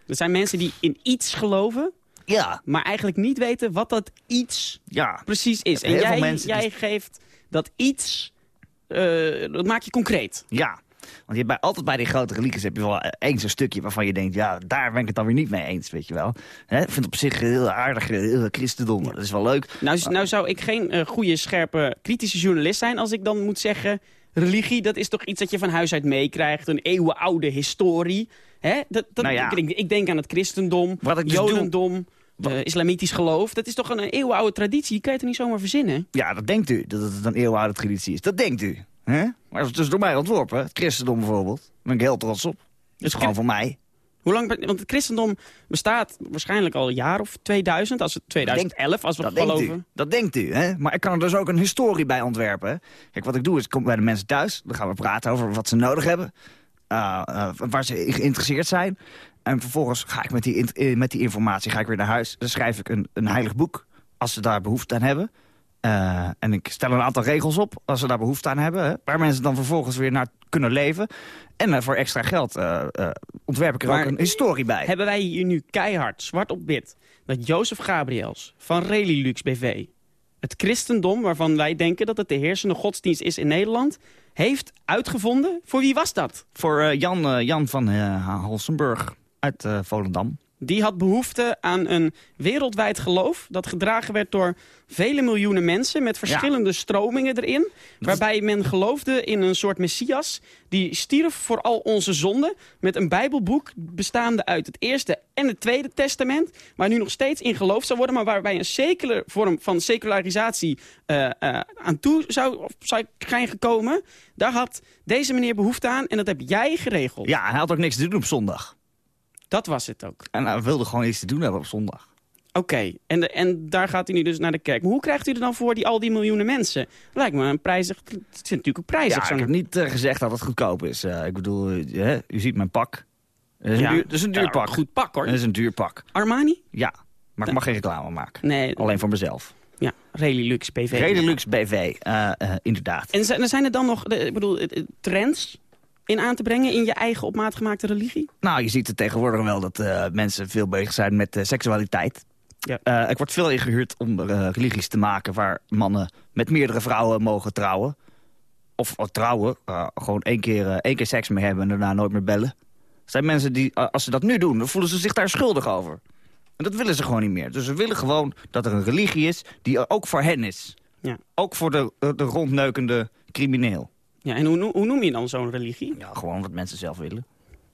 Er zijn mensen die in iets geloven... Ja, maar eigenlijk niet weten wat dat iets ja. precies is. En jij, die- jij geeft dat iets... eh, dat maak je concreet. Ja, Want je hebt bij, altijd bij die grote religies heb je wel eens een stukje waarvan je denkt... ja, daar ben ik het dan weer niet mee eens, weet je wel. Ik vind het op zich heel aardig, heel christendom. Dat is wel leuk. Nou, nou zou ik geen eh, goede, scherpe, kritische journalist zijn als ik dan moet zeggen... religie, dat is toch iets dat je van huis uit meekrijgt. Een eeuwenoude historie. Hè? Dat, dat, Nou ja. ik, ik denk aan het christendom, Wat ik dus doe- eh, islamitisch geloof. Dat is toch een, eeuwenoude traditie, die kan je toch niet zomaar verzinnen? Ja, dat denkt u, dat het een eeuwenoude traditie is. Dat denkt u. Hè? Maar het is dus door mij ontworpen. Het christendom bijvoorbeeld. Daar ben ik heel trots op. Dat is gewoon van mij. Hoe lang, want het christendom bestaat waarschijnlijk al een jaar of 2000, als het 2011, als we Dat denkt geloven. u. Dat denkt u, hè? Maar ik kan er dus ook een historie bij ontwerpen. Kijk, wat ik doe is, ik kom bij de mensen thuis. Dan gaan we praten over wat ze nodig hebben. eh, eh, waar ze geïnteresseerd zijn. En vervolgens ga ik met die, in- eh, met die informatie ga ik weer naar huis. Dan schrijf ik een, een heilig boek, als ze daar behoefte aan hebben. Eh, en ik stel een aantal regels op, als ze daar behoefte aan hebben. Hè, waar mensen dan vervolgens weer naar kunnen leven. En eh, voor extra geld ontwerp ik er Maar ook een historie bij. Hebben wij hier nu keihard, zwart op wit, dat Jozef Gabriels van Relilux BV... het christendom, waarvan wij denken dat het de heersende godsdienst is in Nederland... heeft uitgevonden? Voor wie was dat? Voor Jan, Jan van Holsenburg uit eh, Volendam. Die had behoefte aan een wereldwijd geloof... dat gedragen werd door vele miljoenen mensen... met verschillende stromingen erin. Waarbij men geloofde in een soort messias... die stierf voor al onze zonden... met een bijbelboek bestaande uit het Eerste en het Tweede Testament... waar nu nog steeds in geloofd zou worden... maar waarbij een zekere vorm van secularisatie eh, eh, aan toe zou, of zou zijn gekomen... daar had deze meneer behoefte aan en dat heb jij geregeld. Ja, hij had ook niks te doen op zondag. Dat was het ook. En hij wilde gewoon iets te doen hebben op zondag. Oké, en, de- en daar gaat hij nu dus naar de kerk. Maar hoe krijgt u er dan voor die, al die miljoenen mensen? Lijkt me een prijzig... Het is natuurlijk ook prijzig. Ja, ik heb niet eh, gezegd dat het goedkoop is. Eh, ik bedoel, hè, u ziet mijn pak. Het is een, Ja. duur, het is een duur Ja, pak. goed pak, hoor. Het is een duur pak. Armani? Ja, maar ik mag geen reclame maken. Nee, Alleen voor mezelf. ja, Relilux BV. Redelijk BV, inderdaad. En zijn, er dan nog ik bedoel, trends in aan te brengen in je eigen op maat gemaakte religie? Nou, je ziet het tegenwoordig wel dat eh, mensen veel bezig zijn met eh, seksualiteit. Ja. Eh, ik word veel ingehuurd om eh, religies te maken waar mannen met meerdere vrouwen mogen trouwen. Of eh, trouwen, eh, gewoon één keer, eh, één keer seks mee hebben en daarna nooit meer bellen. Er zijn mensen die, eh, als ze dat nu doen, dan voelen ze zich daar schuldig over. En dat willen ze gewoon niet meer. Dus ze willen gewoon dat er een religie is die er ook voor hen is. Ja. Ook voor de, eh, de rondneukende crimineel. Ja, en hoe, noem- hoe noem je dan zo'n religie? Ja, gewoon wat mensen zelf willen.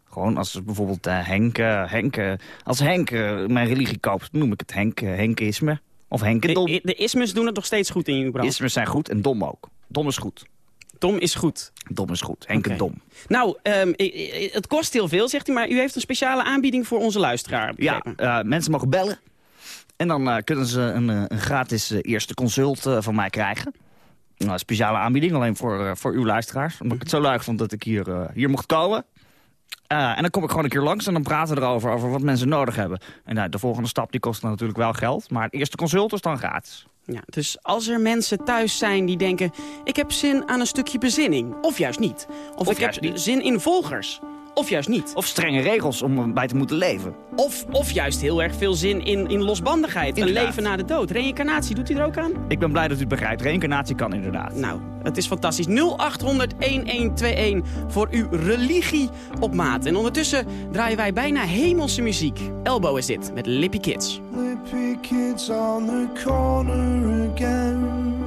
Gewoon als bijvoorbeeld eh, Henk, eh, Henk eh, als Henk mijn religie koopt, noem ik het Henk, Henkisme. Of Henkedom. De, de ismes doen het nog steeds goed in je branche. Ismes zijn goed en dom ook. Dom is goed. Dom is goed. Dom is goed. Henkedom. Nou, ehm, het kost heel veel, zegt u, maar u heeft een speciale aanbieding voor onze luisteraar. Ja, mensen mogen bellen. En dan kunnen ze een, een gratis eerste consult van mij krijgen. Nou, een speciale aanbieding, alleen voor, eh, voor uw luisteraars. Omdat ik het zo leuk vond dat ik hier, eh, hier mocht komen. Eh, en dan kom ik gewoon een keer langs en dan praten we erover, over wat mensen nodig hebben. En nou, de volgende stap die kost natuurlijk wel geld. Maar het eerste consult is dan gratis. Ja, dus als er mensen thuis zijn die denken... ik heb zin aan een stukje bezinning, of juist niet. Of, ik juist heb niet. zin in volgers, of juist niet. Of strenge regels om bij te moeten leven. Of, of juist heel erg veel zin in, in losbandigheid. Een leven na de dood. Reïncarnatie, doet u er ook aan? Ik ben blij dat u het begrijpt. Reïncarnatie kan inderdaad. Nou, het is fantastisch. 0800-1121 voor uw religie op maat. En ondertussen draaien wij bijna hemelse muziek. Elbow is dit, met Lippy Kids. Lippy kids on the corner again.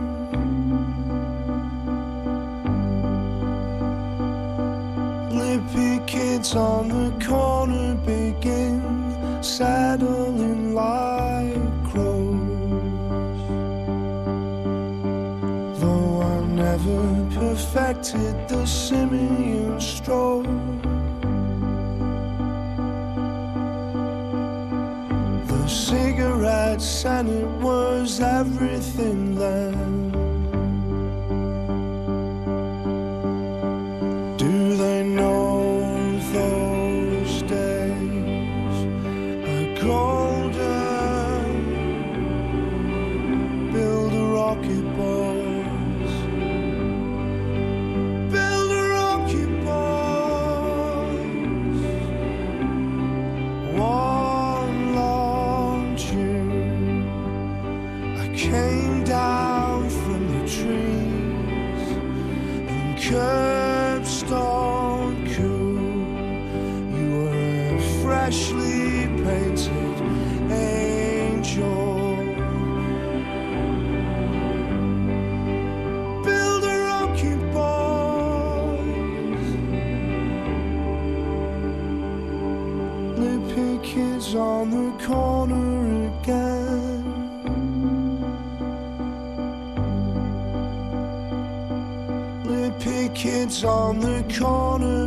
Lippy kids on the corner begin saddling like crows. Though I never perfected the simian stroll. The cigarettes and it was everything then. Know on the corner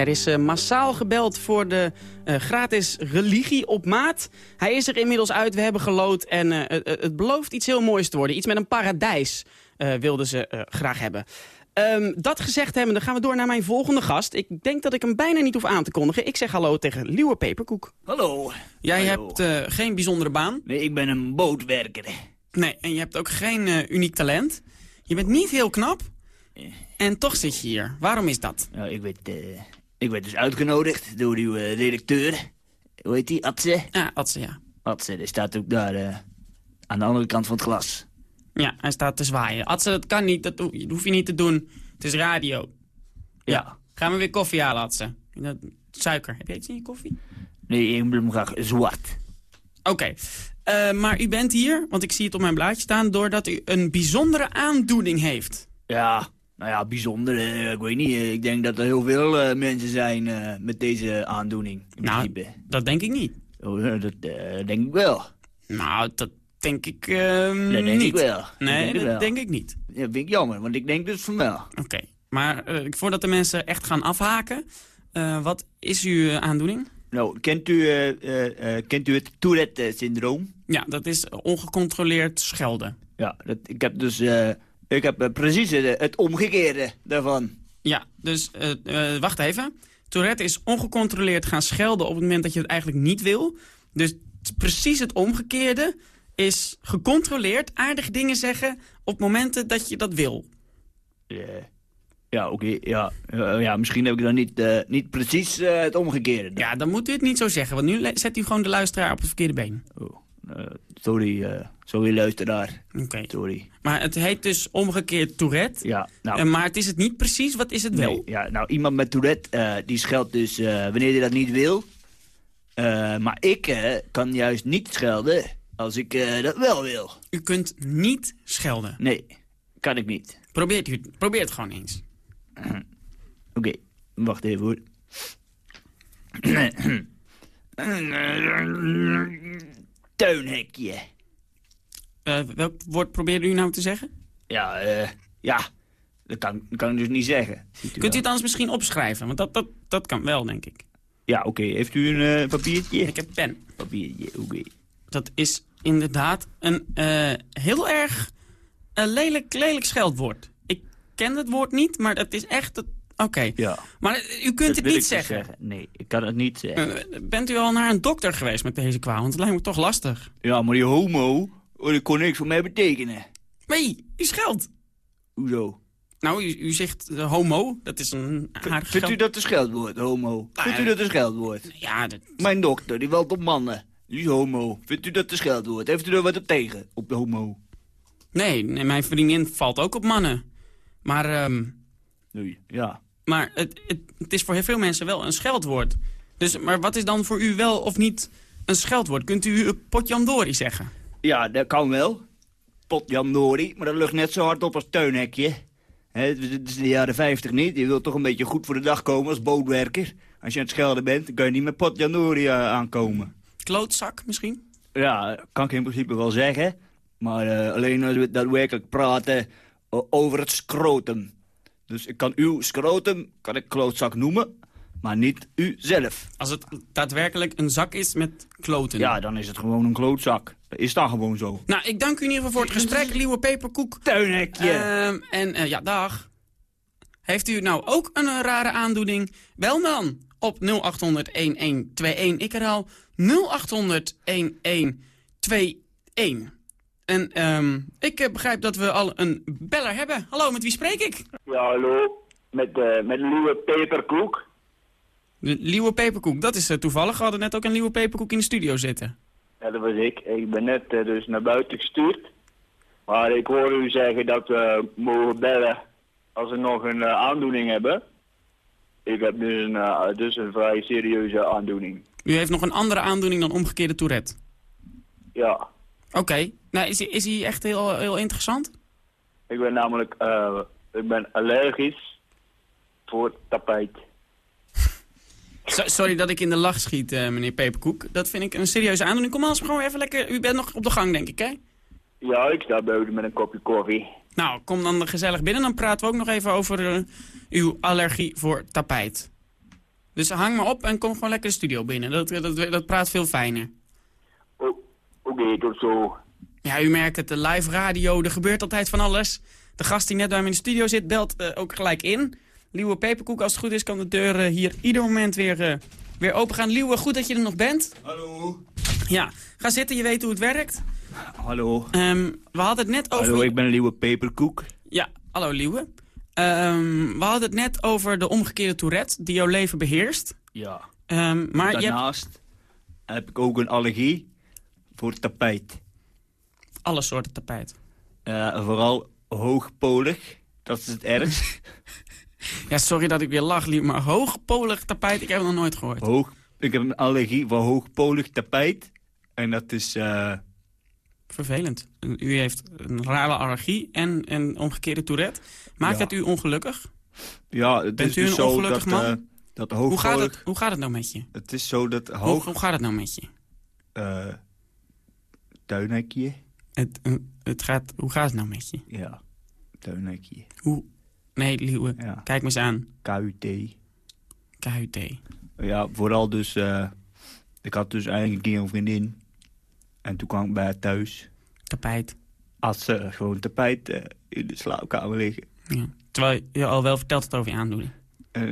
Er is eh, massaal gebeld voor de eh, gratis religie op maat. Hij is er inmiddels uit, we hebben gelood en eh, het- belooft iets heel moois te worden. Iets met een paradijs wilden ze graag hebben. Ehm, dat gezegd hebben, dan gaan we door naar mijn volgende gast. Ik denk dat ik hem bijna niet hoef aan te kondigen. Ik zeg hallo tegen Liewe Peperkoek. Hallo. Jij Hallo. hebt geen bijzondere baan. Nee, ik ben een bootwerker. Nee, en je hebt ook geen uniek talent. Je bent niet heel knap. En toch zit je hier. Waarom is dat? Nou, ik werd, eh, ik werd dus uitgenodigd door uw eh, redacteur. Hoe heet die? Atze? Ja, Atze, ja. Atze, die staat ook daar eh, aan de andere kant van het glas. Ja, hij staat te zwaaien. Atze, dat kan niet. Dat ho- dat hoef je niet te doen. Het is radio. Ja. Gaan we weer koffie halen, Atze. Suiker. Heb jij iets in je koffie? Nee, ik wil hem graag zwart. Oké. Eh, maar u bent hier, want ik zie het op mijn blaadje staan... doordat u een bijzondere aandoening heeft. Ja, nou ja, bijzonder. eh, ik weet niet. eh, ik denk dat er heel veel eh, mensen zijn met deze aandoening. In Nou, principe. dat denk ik niet. Oh, dat denk ik wel. Nou, dat denk ik ehm, Dat denk niet. ik wel. Nee, denk dat wel. denk ik niet. Ja, vind ik jammer, want ik denk dus van wel. Oké. Maar voordat de mensen echt gaan afhaken... wat is uw aandoening? Nou, kent u, kent u het Tourette-syndroom? Ja, dat is ongecontroleerd schelden. Ja, dat, ik heb dus ik heb, eh, precies het, omgekeerde daarvan. Ja, dus eh, eh, wacht even. Tourette is ongecontroleerd gaan schelden op het moment dat je het eigenlijk niet wil. Dus precies het omgekeerde is gecontroleerd aardige dingen zeggen op momenten dat je dat wil. Ja, oké. ja, ja, misschien heb ik dan niet, niet precies het omgekeerde. Ja, dan moet u het niet zo zeggen, want nu zet u gewoon de luisteraar op het verkeerde been. Oh, eh, sorry, eh, sorry luisteraar. Oké. Sorry. Maar het heet dus omgekeerd Tourette. Ja, nou... Eh, maar het is het niet precies, wat is het wel? Nee, ja, nou, iemand met Tourette, die scheldt dus wanneer hij dat niet wil. Maar ik kan juist niet schelden als ik dat wel wil. U kunt niet schelden. Nee, kan ik niet. Probeert u, probeer het gewoon eens. Oké, wacht even hoor. Tuinhekje. Eh, welk woord probeerde u nou te zeggen? Ja, eh, ja, dat kan, dat kan ik dus niet zeggen. Kunt u het anders misschien opschrijven? Want dat, dat, dat kan wel, denk ik. Ja, oké. Heeft u een eh, papiertje? Ik heb pen. Papiertje, oké. Dat is inderdaad een heel erg lelijk, lelijk scheldwoord. Ik ken het woord niet, maar het is echt... het- Oké. Ja. Maar u kunt Dat het niet dus zeggen. Nee, ik kan het niet zeggen. Eh, bent u al naar een dokter geweest met deze kwaal? Want het lijkt me toch lastig. Ja, maar die homo, oh, die kon niks voor mij betekenen. Nee, u scheldt. Hoezo? Nou, u, u zegt eh, homo. Dat is een aardig Vindt u dat een scheldwoord, homo? Vindt u dat een scheldwoord? Ja, dat, Mijn dokter, die valt op mannen. Die is homo. Vindt u dat een scheldwoord? Heeft u er wat op tegen, op de homo? nee, nee, mijn vriendin valt ook op mannen. Maar, ehm, Nee, ja. Maar het, het, het is voor heel veel mensen wel een scheldwoord. Dus, maar wat is dan voor u wel of niet een scheldwoord? Kunt u potjandori zeggen? Ja, dat kan wel. Potjandori, maar dat lucht net zo hard op als tuinhekje. Het is de jaren 50 niet. Je wilt toch een beetje goed voor de dag komen als bootwerker. Als je aan het schelden bent, dan kan je niet met potjandori eh, aankomen. Klootzak misschien? Ja, kan ik in principe wel zeggen. Maar eh, alleen als we daadwerkelijk praten over het scrotum. Dus ik kan uw scrotum, kan ik klootzak noemen, maar niet u zelf. Als het daadwerkelijk een zak is met kloten. Ja, dan is het gewoon een klootzak. Dat is dan gewoon zo. Nou, ik dank u in ieder geval voor het gesprek, Liewe Peperkoek. Tuinhekje. Ehm, en eh, ja, dag. Heeft u nou ook een eh, rare aandoening? Bel me dan op 0800-1121. Ik herhaal 0800-1121. En ehm, ik eh, begrijp dat we al een beller hebben. Hallo, met wie spreek ik? Ja, hallo. Met, eh met Liewe Peperkoek. De Liewe Peperkoek, dat is eh, toevallig. We hadden net ook een Liewe Peperkoek in de studio zitten. Ja, dat was ik. Ik ben net dus naar buiten gestuurd. Maar ik hoor u zeggen dat we mogen bellen als we nog een aandoening hebben. Ik heb dus een, dus een vrij serieuze aandoening. U heeft nog een andere aandoening dan omgekeerde Tourette. Ja, Oké. Nou, is, hij- is hij echt heel, heel interessant? ik ben namelijk eh, ik ben allergisch voor tapijt. So- sorry dat ik in de lach schiet, eh, meneer Peperkoek. Dat vind ik een serieuze aandoening. Kom anders gewoon even lekker... U bent nog op de gang, denk ik, hè? Ja, ik sta buiten met een kopje koffie. Nou, kom dan gezellig binnen. Dan praten we ook nog even over eh, uw allergie voor tapijt. Dus hang maar op en kom gewoon lekker de studio binnen. Dat, dat, dat praat veel fijner. Oké, tot zo. Ja, u merkt het, de live radio, er gebeurt altijd van alles. De gast die net bij me in de studio zit, belt eh, ook gelijk in. Liewe Peperkoek, als het goed is, kan de deur eh, hier ieder moment weer, eh, weer open gaan. Liewe, goed dat je er nog bent. Hallo. Ja, ga zitten, je weet hoe het werkt. Hallo. Ehm, we hadden het net over... Hallo, ik ben Liewe Peperkoek. Ja, hallo Liewe. Ehm, we hadden het net over de omgekeerde Tourette die jouw leven beheerst. Ja. Ehm, maar je hebt Daarnaast heb ik ook een allergie voor tapijt. Alle soorten tapijt. Eh, vooral hoogpolig. Dat is het ergst. Ja, sorry dat ik weer lach, maar hoogpolig tapijt, ik heb het nog nooit gehoord. Hoog, ik heb een allergie voor hoogpolig tapijt. En dat is... eh, Vervelend. U heeft een rare allergie en een omgekeerde Tourette. Maakt Ja. het u ongelukkig? ja, het Bent is u dus een zo ongelukkig dat, man? eh, dat Hoe gaat, het, hoe gaat het nou met je? Het is zo dat hoog... hoe gaat het nou met je? eh tuinhekje. Het, eh, het gaat, hoe gaat het nou met je? Ja, tuinhekje. Hoe? Nee, Liewe, Ja. kijk me eens aan. KUT. KUT. Ja, vooral dus... eh, ik had dus eigenlijk een keer een vriendin. En toen kwam ik bij haar thuis. Tapijt. Had ze gewoon tapijt eh, in de slaapkamer liggen. Ja. Terwijl je al wel verteld had over je aandoening.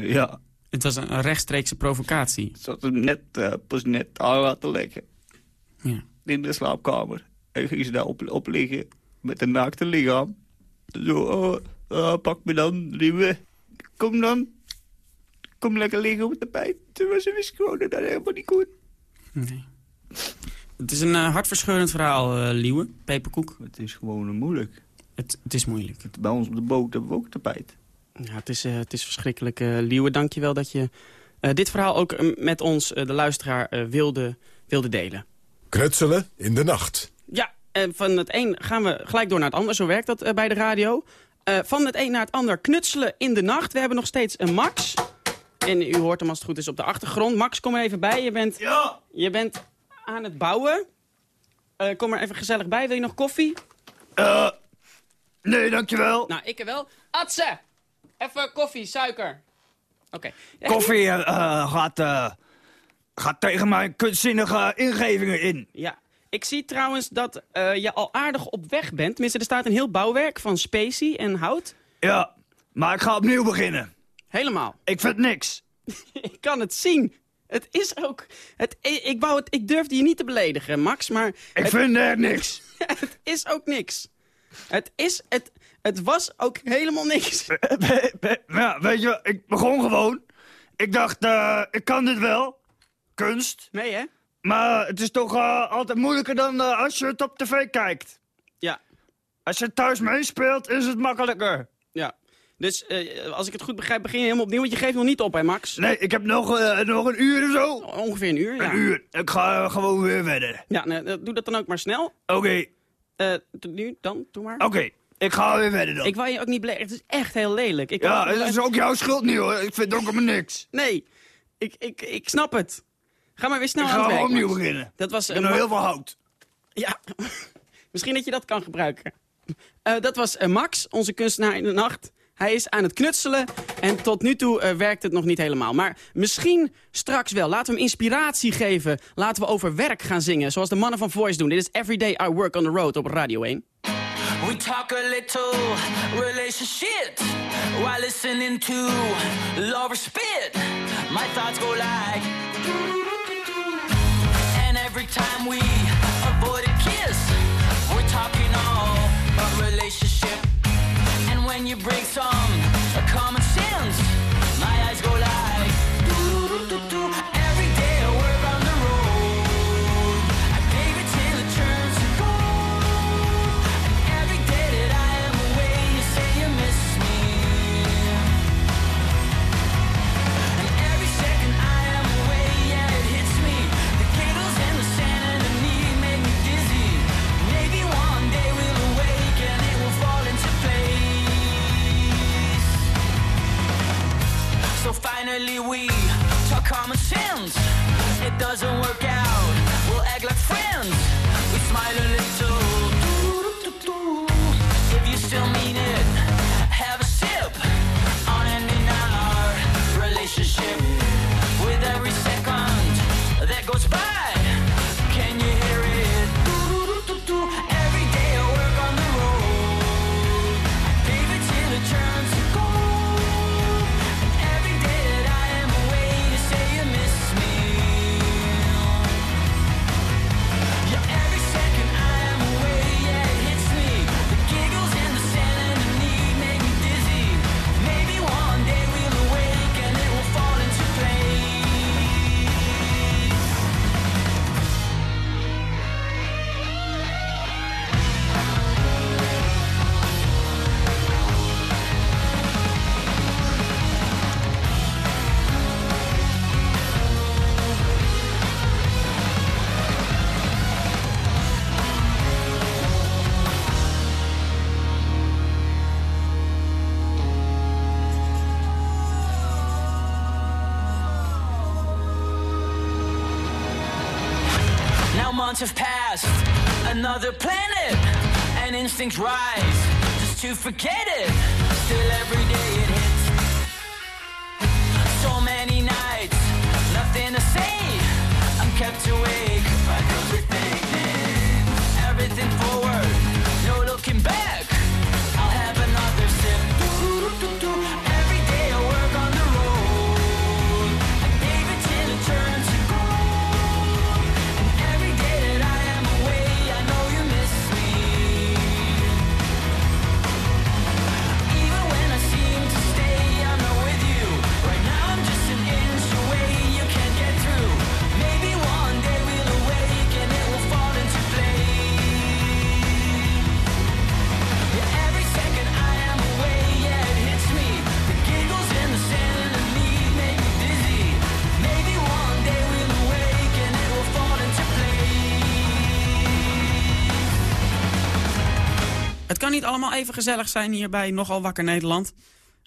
Ja, Het was een, rechtstreekse provocatie. ze had hem net, pas net aan laten leggen. Ja. In de slaapkamer. En ging ze daar op, op liggen. Met een naakte lichaam. Zo, oh, ah, pak me dan, lieve. Kom dan. Kom lekker liggen op het tapijt. Toen was ze wist gewoon dat dat helemaal niet goed. Nee. Het is een eh, hartverscheurend verhaal, eh Liewe, Peperkoek. Het is gewoon moeilijk. Het, het is moeilijk. Bij ons op de boot hebben we ook tapijt. Ja, het is, eh, het is verschrikkelijk. eh Liewe, dank je wel dat je eh, dit verhaal ook met ons, eh, de luisteraar, eh, wilde, wilde delen. Knutselen in de nacht. Ja, en van het een gaan we gelijk door naar het ander. Zo werkt dat eh, bij de radio. Eh, van het een naar het ander knutselen in de nacht. We hebben nog steeds een Max. En u hoort hem als het goed is op de achtergrond. Max, kom er even bij. Je bent, Ja! je bent aan het bouwen. Eh, kom er even gezellig bij. Wil je nog koffie? Eh, nee, dankjewel. Nou, ik er wel. Atse! Even koffie, suiker. Oké. Ja, Koffie eh, eh, gaat, eh, gaat tegen mijn kunstzinnige ingevingen in. Ja. Ik zie trouwens dat eh, je al aardig op weg bent. Tenminste, er staat een heel bouwwerk van specie en hout. Ja, maar ik ga opnieuw beginnen. Helemaal. Ik vind niks. Ik kan het zien. Het is ook... Het, ik, wou het, ik durfde je niet te beledigen, Max, maar Ik het, vind er niks. het is ook niks. Het is... Het, Het was ook helemaal niks. Ja, weet je, ik begon gewoon. Ik dacht, eh, ik kan dit wel. Kunst. Nee, hè? Maar het is toch eh, altijd moeilijker dan eh, als je het op tv kijkt. Ja. Als je thuis meespeelt, is het makkelijker. Ja. Dus eh, als ik het goed begrijp, begin je helemaal opnieuw. Want je geeft nog niet op, hè, Max? Nee, ik heb nog, nog een uur of zo. Ongeveer een uur, ja. Een uur. Ik ga gewoon weer wedden. Ja, eh, doe dat dan ook maar snel. Oké, nu, dan, doe maar. oké. Ik ga weer wedden dan. Ik wou je ook niet beledigen. Het is echt heel lelijk. Ik ja, het is ook jouw schuld niet hoor. Ik vind ook helemaal niks. Nee, ik, ik, ik snap het. Ga maar weer snel Ik aan het werk, opnieuw Max. beginnen. Dat was Ik een heb nog heel veel hout. Ja, misschien dat je dat kan gebruiken. Eh, dat was eh, Max, onze kunstenaar in de nacht. Hij is aan het knutselen en tot nu toe eh, werkt het nog niet helemaal. Maar misschien straks wel. Laten we hem inspiratie geven. Laten we over werk gaan zingen, zoals de mannen van Voice doen. Dit is Everyday I Work on the Road op Radio 1. We talk a little relationship while listening to lover spit. My thoughts go like, time we avoid a kiss, we're talking all about relationship. And when you bring some finally we talk common sense. It doesn't work out. We'll act like friends. We smile a little. Months have passed, another planet, and instincts rise just to forget it. Still every day niet allemaal even gezellig zijn hier bij Nogal Wakker Nederland.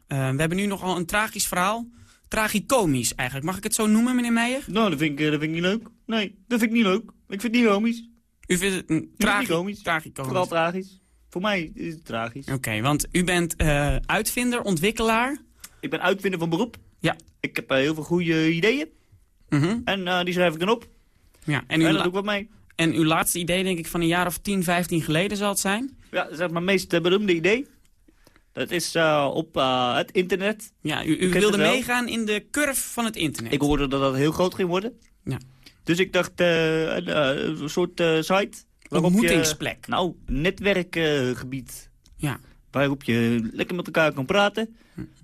Eh, we hebben nu nogal een tragisch verhaal. Tragicomisch eigenlijk. Mag ik het zo noemen, meneer Meijer? Nou, dat vind, ik, eh, dat vind ik niet leuk. Nee, dat vind ik niet leuk. Ik vind het niet komisch. U vindt het een Ik vind het tragi niet komisch. tragicomisch? Vooral tragisch. Voor mij is het tragisch. Oké, want u bent eh, uitvinder, ontwikkelaar. Ik ben uitvinder van beroep. Ja. Ik heb heel veel goede ideeën. Mhm. En die schrijf ik dan op. Ja, en, En, daar la- doe ik wat mee. en uw laatste idee, denk ik, van een jaar of 10, 15 geleden zal het zijn? Ja, echt mijn meest eh, beroemde idee. Dat is eh, op eh, het internet. Ja, u, u wilde meegaan in de curve van het internet. Ik hoorde dat dat heel groot ging worden. Ja. Dus ik dacht, een, soort site. Ontmoetingsplek. nou, netwerkgebied. Ja. Waarop je lekker met elkaar kan praten.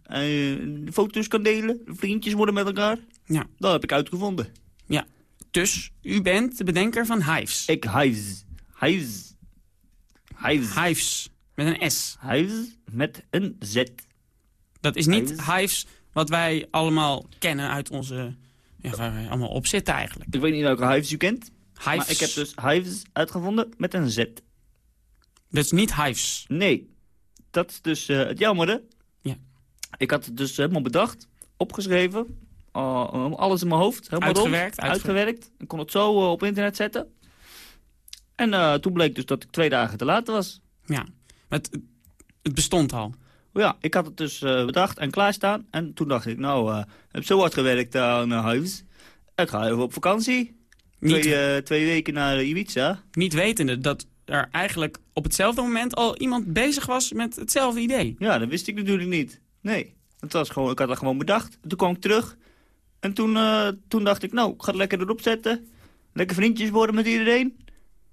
eh, foto's kan delen. Vriendjes worden met elkaar. Ja. Dat heb ik uitgevonden. Ja. Dus u bent de bedenker van Hives. Ik Hives. Hives. Hives. Hives. Met een S. Hives met een Z. Dat is niet Hives. Hives wat wij allemaal kennen uit onze... Ja, waar wij allemaal op zitten eigenlijk. Ik weet niet welke Hives u kent. Hives. Maar ik heb dus Hives uitgevonden met een Z. Dat is niet Hives. Nee. Dat is dus eh, het jammerde. Ja. Ik had het dus helemaal bedacht. Opgeschreven. uh, alles in mijn hoofd. Helemaal Uitgewerkt, rond, uitgewerkt. uitgewerkt. Ik kon het zo uh, op internet zetten. En uh, toen bleek dus dat ik twee dagen te laat was. Ja, maar het, het bestond al. Ja, ik had het dus uh, bedacht en klaarstaan. En toen dacht ik, nou, uh, ik heb zo hard gewerkt aan huis. Ik ga even op vakantie. Niet, twee, twee weken naar Ibiza. Niet wetende dat er eigenlijk op hetzelfde moment al iemand bezig was met hetzelfde idee. Ja, dat wist ik natuurlijk niet. Nee, het was gewoon, ik had dat gewoon bedacht. Toen kwam ik terug. En toen, toen dacht ik, nou, ik ga het lekker erop zetten. Lekker vriendjes worden met iedereen.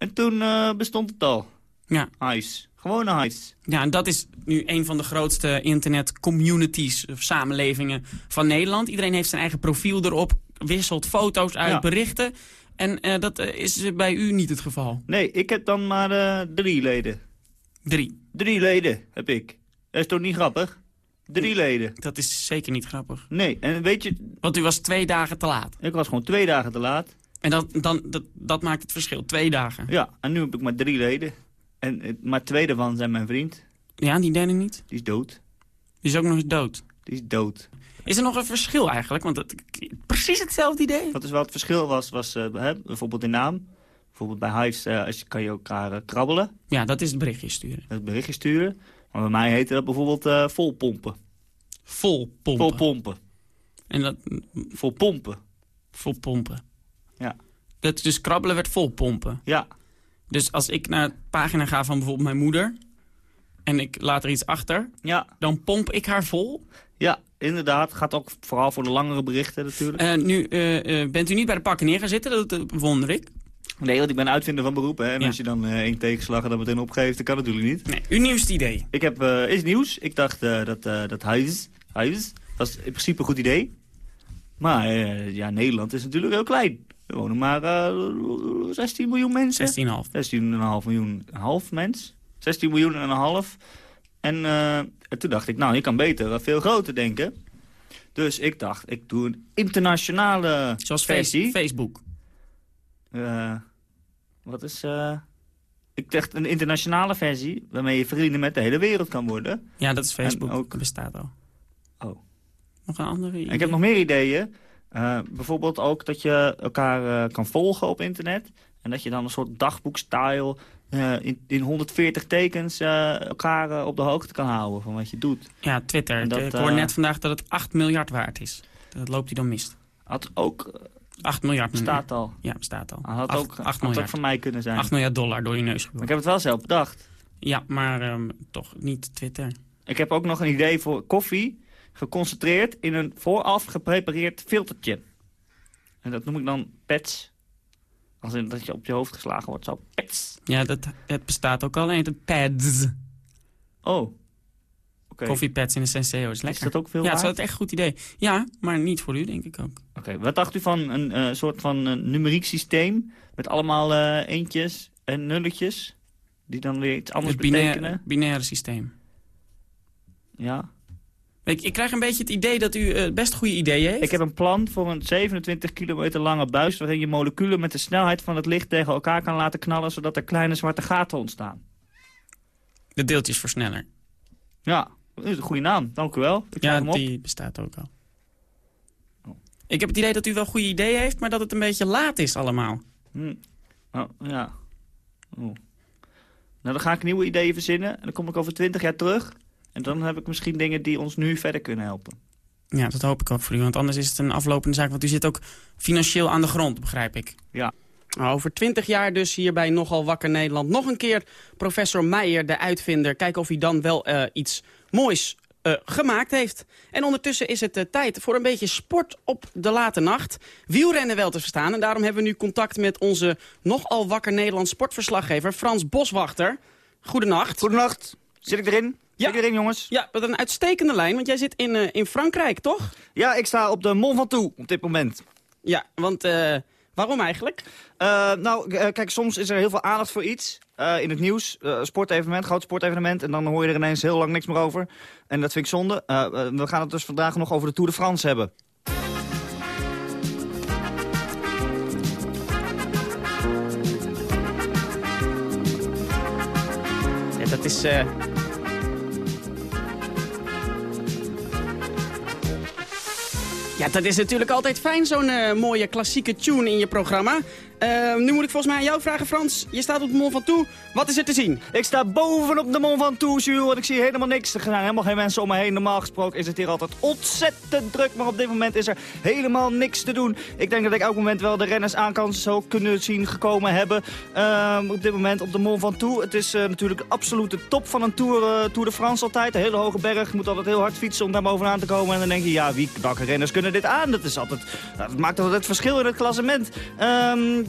En toen bestond het al. Ja. Ice. Gewoon een ice. Ja, en dat is nu een van de grootste internet-communities of samenlevingen van Nederland. Iedereen heeft zijn eigen profiel erop, wisselt foto's uit, Ja. berichten. En eh, dat eh, is bij u niet het geval. Nee, ik heb dan maar eh, drie leden. Drie. Drie leden heb ik. Dat is toch niet grappig? Drie leden. Dat is zeker niet grappig. Nee, en weet je... Want u was twee dagen te laat. Ik was gewoon twee dagen te laat. En dat, dan, dat, dat maakt het verschil, twee dagen. Ja, en nu heb ik maar drie leden. En eh, maar twee daarvan zijn mijn vriend. Ja, die derde niet? Die is dood. Die is ook nog eens dood. Die is dood. Is er nog een verschil eigenlijk? Want het, precies hetzelfde idee. Wat dus wel het verschil was, was uh, hè, bijvoorbeeld de naam. Bijvoorbeeld bij Hives uh, als je, kan je elkaar uh, krabbelen. Ja, dat is het berichtje sturen. Het berichtje sturen. Maar bij mij heette dat bijvoorbeeld volpompen. Volpompen? Vol pompen. En dat... Vol pompen. Dat dus krabbelen werd volpompen? Ja. Dus als ik naar de pagina ga van bijvoorbeeld mijn moeder... en ik laat er iets achter, ja. dan pomp ik haar vol? Ja, inderdaad. Gaat ook vooral voor de langere berichten natuurlijk. Uh, nu uh, uh, bent u niet bij de pakken neer gaan zitten, dat bewonder ik. Nee, want ik ben uitvinder van beroep. Hè? En ja. als je dan één tegenslag dan meteen opgeeft, dat kan natuurlijk niet. Nee, uw nieuwste idee? Ik heb, is nieuws. Ik dacht dat, dat huis, huis, dat is in principe een goed idee. Maar ja, Nederland is natuurlijk heel klein. Er wonen maar uh, 16 miljoen mensen. 16,5. 16,5 miljoen, een half mens. 16 miljoen en een half. En, uh, en toen dacht ik, nou, je kan beter uh, veel groter denken. Dus ik dacht, ik doe een internationale Zoals versie. Facebook. Uh, wat is... ik dacht een internationale versie waarmee je vrienden met de hele wereld kan worden. Ja, dat is Facebook. En ook, dat bestaat al. Oh. Nog een andere idee? Ik heb nog meer ideeën. Uh, bijvoorbeeld ook dat je elkaar uh, kan volgen op internet. En dat je dan een soort dagboekstyle uh, in, in 140 tekens elkaar op de hoogte kan houden van wat je doet. Ja, Twitter. Dat, ik hoor net vandaag dat het 8 miljard waard is. Dat loopt hij dan mist. Had ook... 8 miljard. Bestaat al. Ja, bestaat al. Had, 8, ook, 8 had miljard. ook van mij kunnen zijn. 8 miljard dollar door je neus ik heb het wel zelf bedacht. Ja, maar um, toch niet Twitter. Ik heb ook nog een idee voor koffie geconcentreerd in een vooraf geprepareerd filtertje. En dat noem ik dan pets. Als in dat je op je hoofd geslagen wordt, zo pets. Ja, dat, het bestaat ook al in de pads. Oh. Okay. Koffiepads in de Senseo is lekker. Is dat ook veel Ja, waard? het is echt een goed idee. Ja, maar niet voor u, denk ik ook. Oké, okay, wat dacht u van een uh, soort van uh, numeriek systeem... met allemaal uh, eentjes en nulletjes... die dan weer iets anders het binaire, betekenen? binaire systeem. Ja. Ik, ik, krijg een beetje het idee dat u uh, best goede ideeën heeft. Ik heb een plan voor een 27 kilometer lange buis... waarin je moleculen met de snelheid van het licht tegen elkaar kan laten knallen... zodat er kleine zwarte gaten ontstaan. De deeltjesversneller. Ja, dat is een goede naam. Dank u wel. Ik ja, die bestaat ook al. Oh. Ik heb het idee dat u wel goede ideeën heeft... maar dat het een beetje laat is allemaal. Hm. Oh, ja. Oh. Nou, dan ga ik nieuwe ideeën verzinnen... en dan kom ik over 20 jaar terug... En dan heb ik misschien dingen die ons nu verder kunnen helpen. Ja, dat hoop ik ook voor u. Want anders is het een aflopende zaak. Want u zit ook financieel aan de grond, begrijp ik. Ja. Over twintig jaar dus hier bij Nogal Wakker Nederland. Nog een keer professor Meijer, de uitvinder. Kijken of hij dan wel uh, iets moois uh, gemaakt heeft. En ondertussen is het uh, tijd voor een beetje sport op de late nacht. Wielrennen wel te verstaan. En daarom hebben we nu contact met onze nogal wakker Nederlands sportverslaggever Frans Boswachter. Goedenacht. Goedenacht. Zit ik erin? Ja. Zit erin, jongens? Ja, wat een uitstekende lijn, want jij zit in, eh, in Frankrijk, toch? Ja, ik sta op de Mont Ventoux op dit moment. Ja, want eh, waarom eigenlijk? Eh, nou, kijk, soms is er heel veel aandacht voor iets eh, in het nieuws. eh, sportevenement, groot sportevenement. En dan hoor je er ineens heel lang niks meer over. En dat vind ik zonde. We gaan het dus vandaag nog over de Tour de France hebben. Ja, dat is... Ja, dat is natuurlijk altijd fijn, zo'n eh, mooie klassieke tune in je programma. Eh, nu moet ik volgens mij aan jou vragen, Frans. Je staat op de Mont Ventoux. Wat is er te zien? Ik sta bovenop de Mont Ventoux, Jules, en ik zie helemaal niks. Er zijn helemaal geen mensen om me heen. Normaal gesproken is het hier altijd ontzettend druk, maar op dit moment is er helemaal niks te doen. Ik denk dat ik elk moment wel de renners aan kan kunnen zien gekomen hebben. Ehm, op dit moment op de Mont Ventoux. Het is eh, natuurlijk de absolute top van een Tour, eh, Tour de France altijd. Een hele hoge berg. Je moet altijd heel hard fietsen om daar bovenaan te komen. En dan denk je, ja, wie, welke renners kunnen dit aan? Dat, is altijd, dat maakt altijd het verschil in het klassement.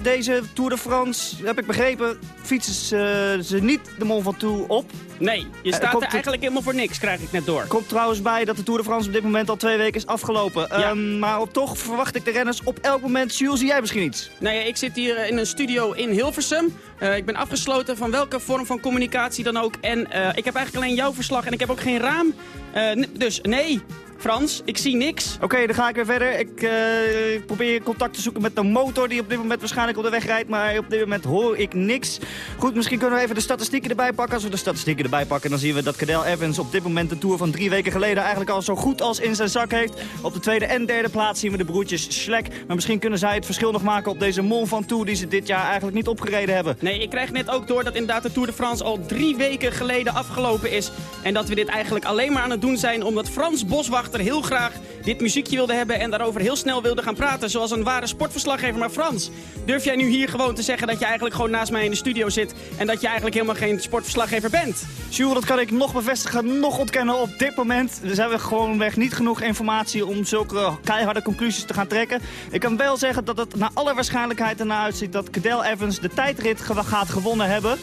Deze Tour de France, heb ik begrepen, fietsen ze, ze niet de Mont Ventoux op. Nee, je Eh, staat er eigenlijk helemaal voor niks, krijg ik net door. Komt trouwens bij dat de Tour de France op dit moment al twee weken is afgelopen. Ja. Ehm, maar op, toch verwacht ik de renners op elk moment. Jules, zie jij misschien iets? Nou ja, ik zit hier eh, in een studio in Hilversum. Eh, ik ben afgesloten van welke vorm van communicatie dan ook. En eh, ik heb eigenlijk alleen jouw verslag en ik heb ook geen raam. Eh, dus nee, Frans, ik zie niks. Oké, dan ga ik weer verder. Ik eh, probeer contact te zoeken met de motor die op dit moment waarschijnlijk op de weg rijdt. Maar op dit moment hoor ik niks. Goed, misschien kunnen we even de statistieken erbij pakken. Als we de statistieken erbij pakken, dan zien we dat Cadel Evans op dit moment de Tour van drie weken geleden eigenlijk al zo goed als in zijn zak heeft. Op de tweede en derde plaats zien we de broertjes Schlek. Maar misschien kunnen zij het verschil nog maken op deze Mont Ventoux die ze dit jaar eigenlijk niet opgereden hebben. Nee, ik krijg net ook door dat inderdaad de Tour de France al drie weken geleden afgelopen is. En dat we dit eigenlijk alleen maar aan het doen zijn omdat Frans Boswachter heel graag dit muziekje wilde hebben en daarover heel snel wilde gaan praten. Zoals een ware sportverslaggever. Maar Frans, durf jij nu hier gewoon te zeggen dat je eigenlijk gewoon naast mij in de studio zit en dat je eigenlijk helemaal geen sportverslaggever bent? Jules, dat kan ik nog bevestigen, nog ontkennen op dit moment. Er zijn we gewoonweg niet genoeg informatie om zulke keiharde conclusies te gaan trekken. Ik kan wel zeggen dat het naar alle waarschijnlijkheid ernaar uitziet dat Cadel Evans de tijdrit gaat gewonnen hebben.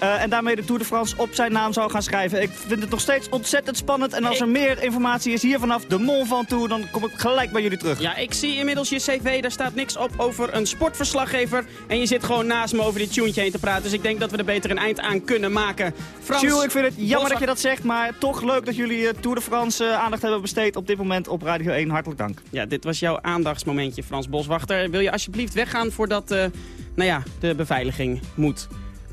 Eh, en daarmee de Tour de France op zijn naam zou gaan schrijven. Ik vind het nog steeds ontzettend spannend. En als er meer informatie is hier vanaf de Mont Ventoux, dan kom ik gelijk bij jullie terug. Ja, ik zie inmiddels je cv, daar staat niks op over een sportverslaggever. En je zit gewoon naast me over dit tuentje heen te praten. Dus ik denk dat we er beter een eind aan kunnen maken. Frans, Jules, ik vind het jammer dat je dat zegt, maar toch leuk dat jullie eh, Tour de France eh, aandacht hebben besteed op dit moment op Radio 1. Hartelijk dank. Ja, dit was jouw aandachtsmomentje, Frans Boswachter. Wil je alsjeblieft weggaan voordat nou ja, de beveiliging moet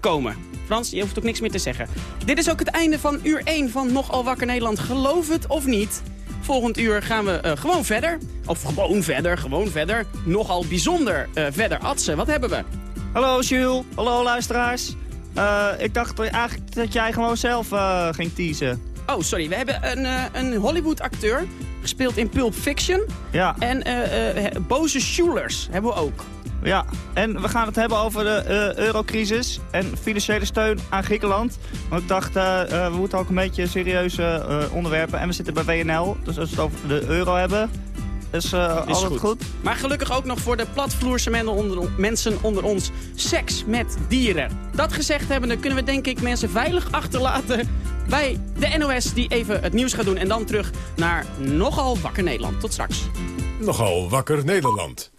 komen? Frans, je hoeft ook niks meer te zeggen. Dit is ook het einde van uur 1 van Nogal Wakker Nederland. Geloof het of niet. Volgend uur gaan we eh, gewoon verder. Of gewoon verder, gewoon verder. Nogal bijzonder eh, verder. Atsen, wat hebben we? Hallo Jules, hallo luisteraars. Eh, ik dacht eigenlijk dat jij gewoon zelf ging teasen. Oh, sorry. We hebben een, een Hollywood-acteur. Gespeeld in Pulp Fiction. Ja, En boze Schulers hebben we ook. Ja. En we gaan het hebben over de eh, eurocrisis en financiële steun aan Griekenland. Want ik dacht, eh, eh, we moeten ook een beetje serieuze eh, onderwerpen. En we zitten bij WNL, dus als we het over de euro hebben, is, eh Is alles goed. Maar gelukkig ook nog voor de platvloerse men onder- mensen onder ons. Seks met dieren. Dat gezegd hebbende kunnen we denk ik mensen veilig achterlaten bij de NOS die even het nieuws gaat doen. En dan terug naar Nogal Wakker Nederland. Tot straks. Nogal wakker Nederland.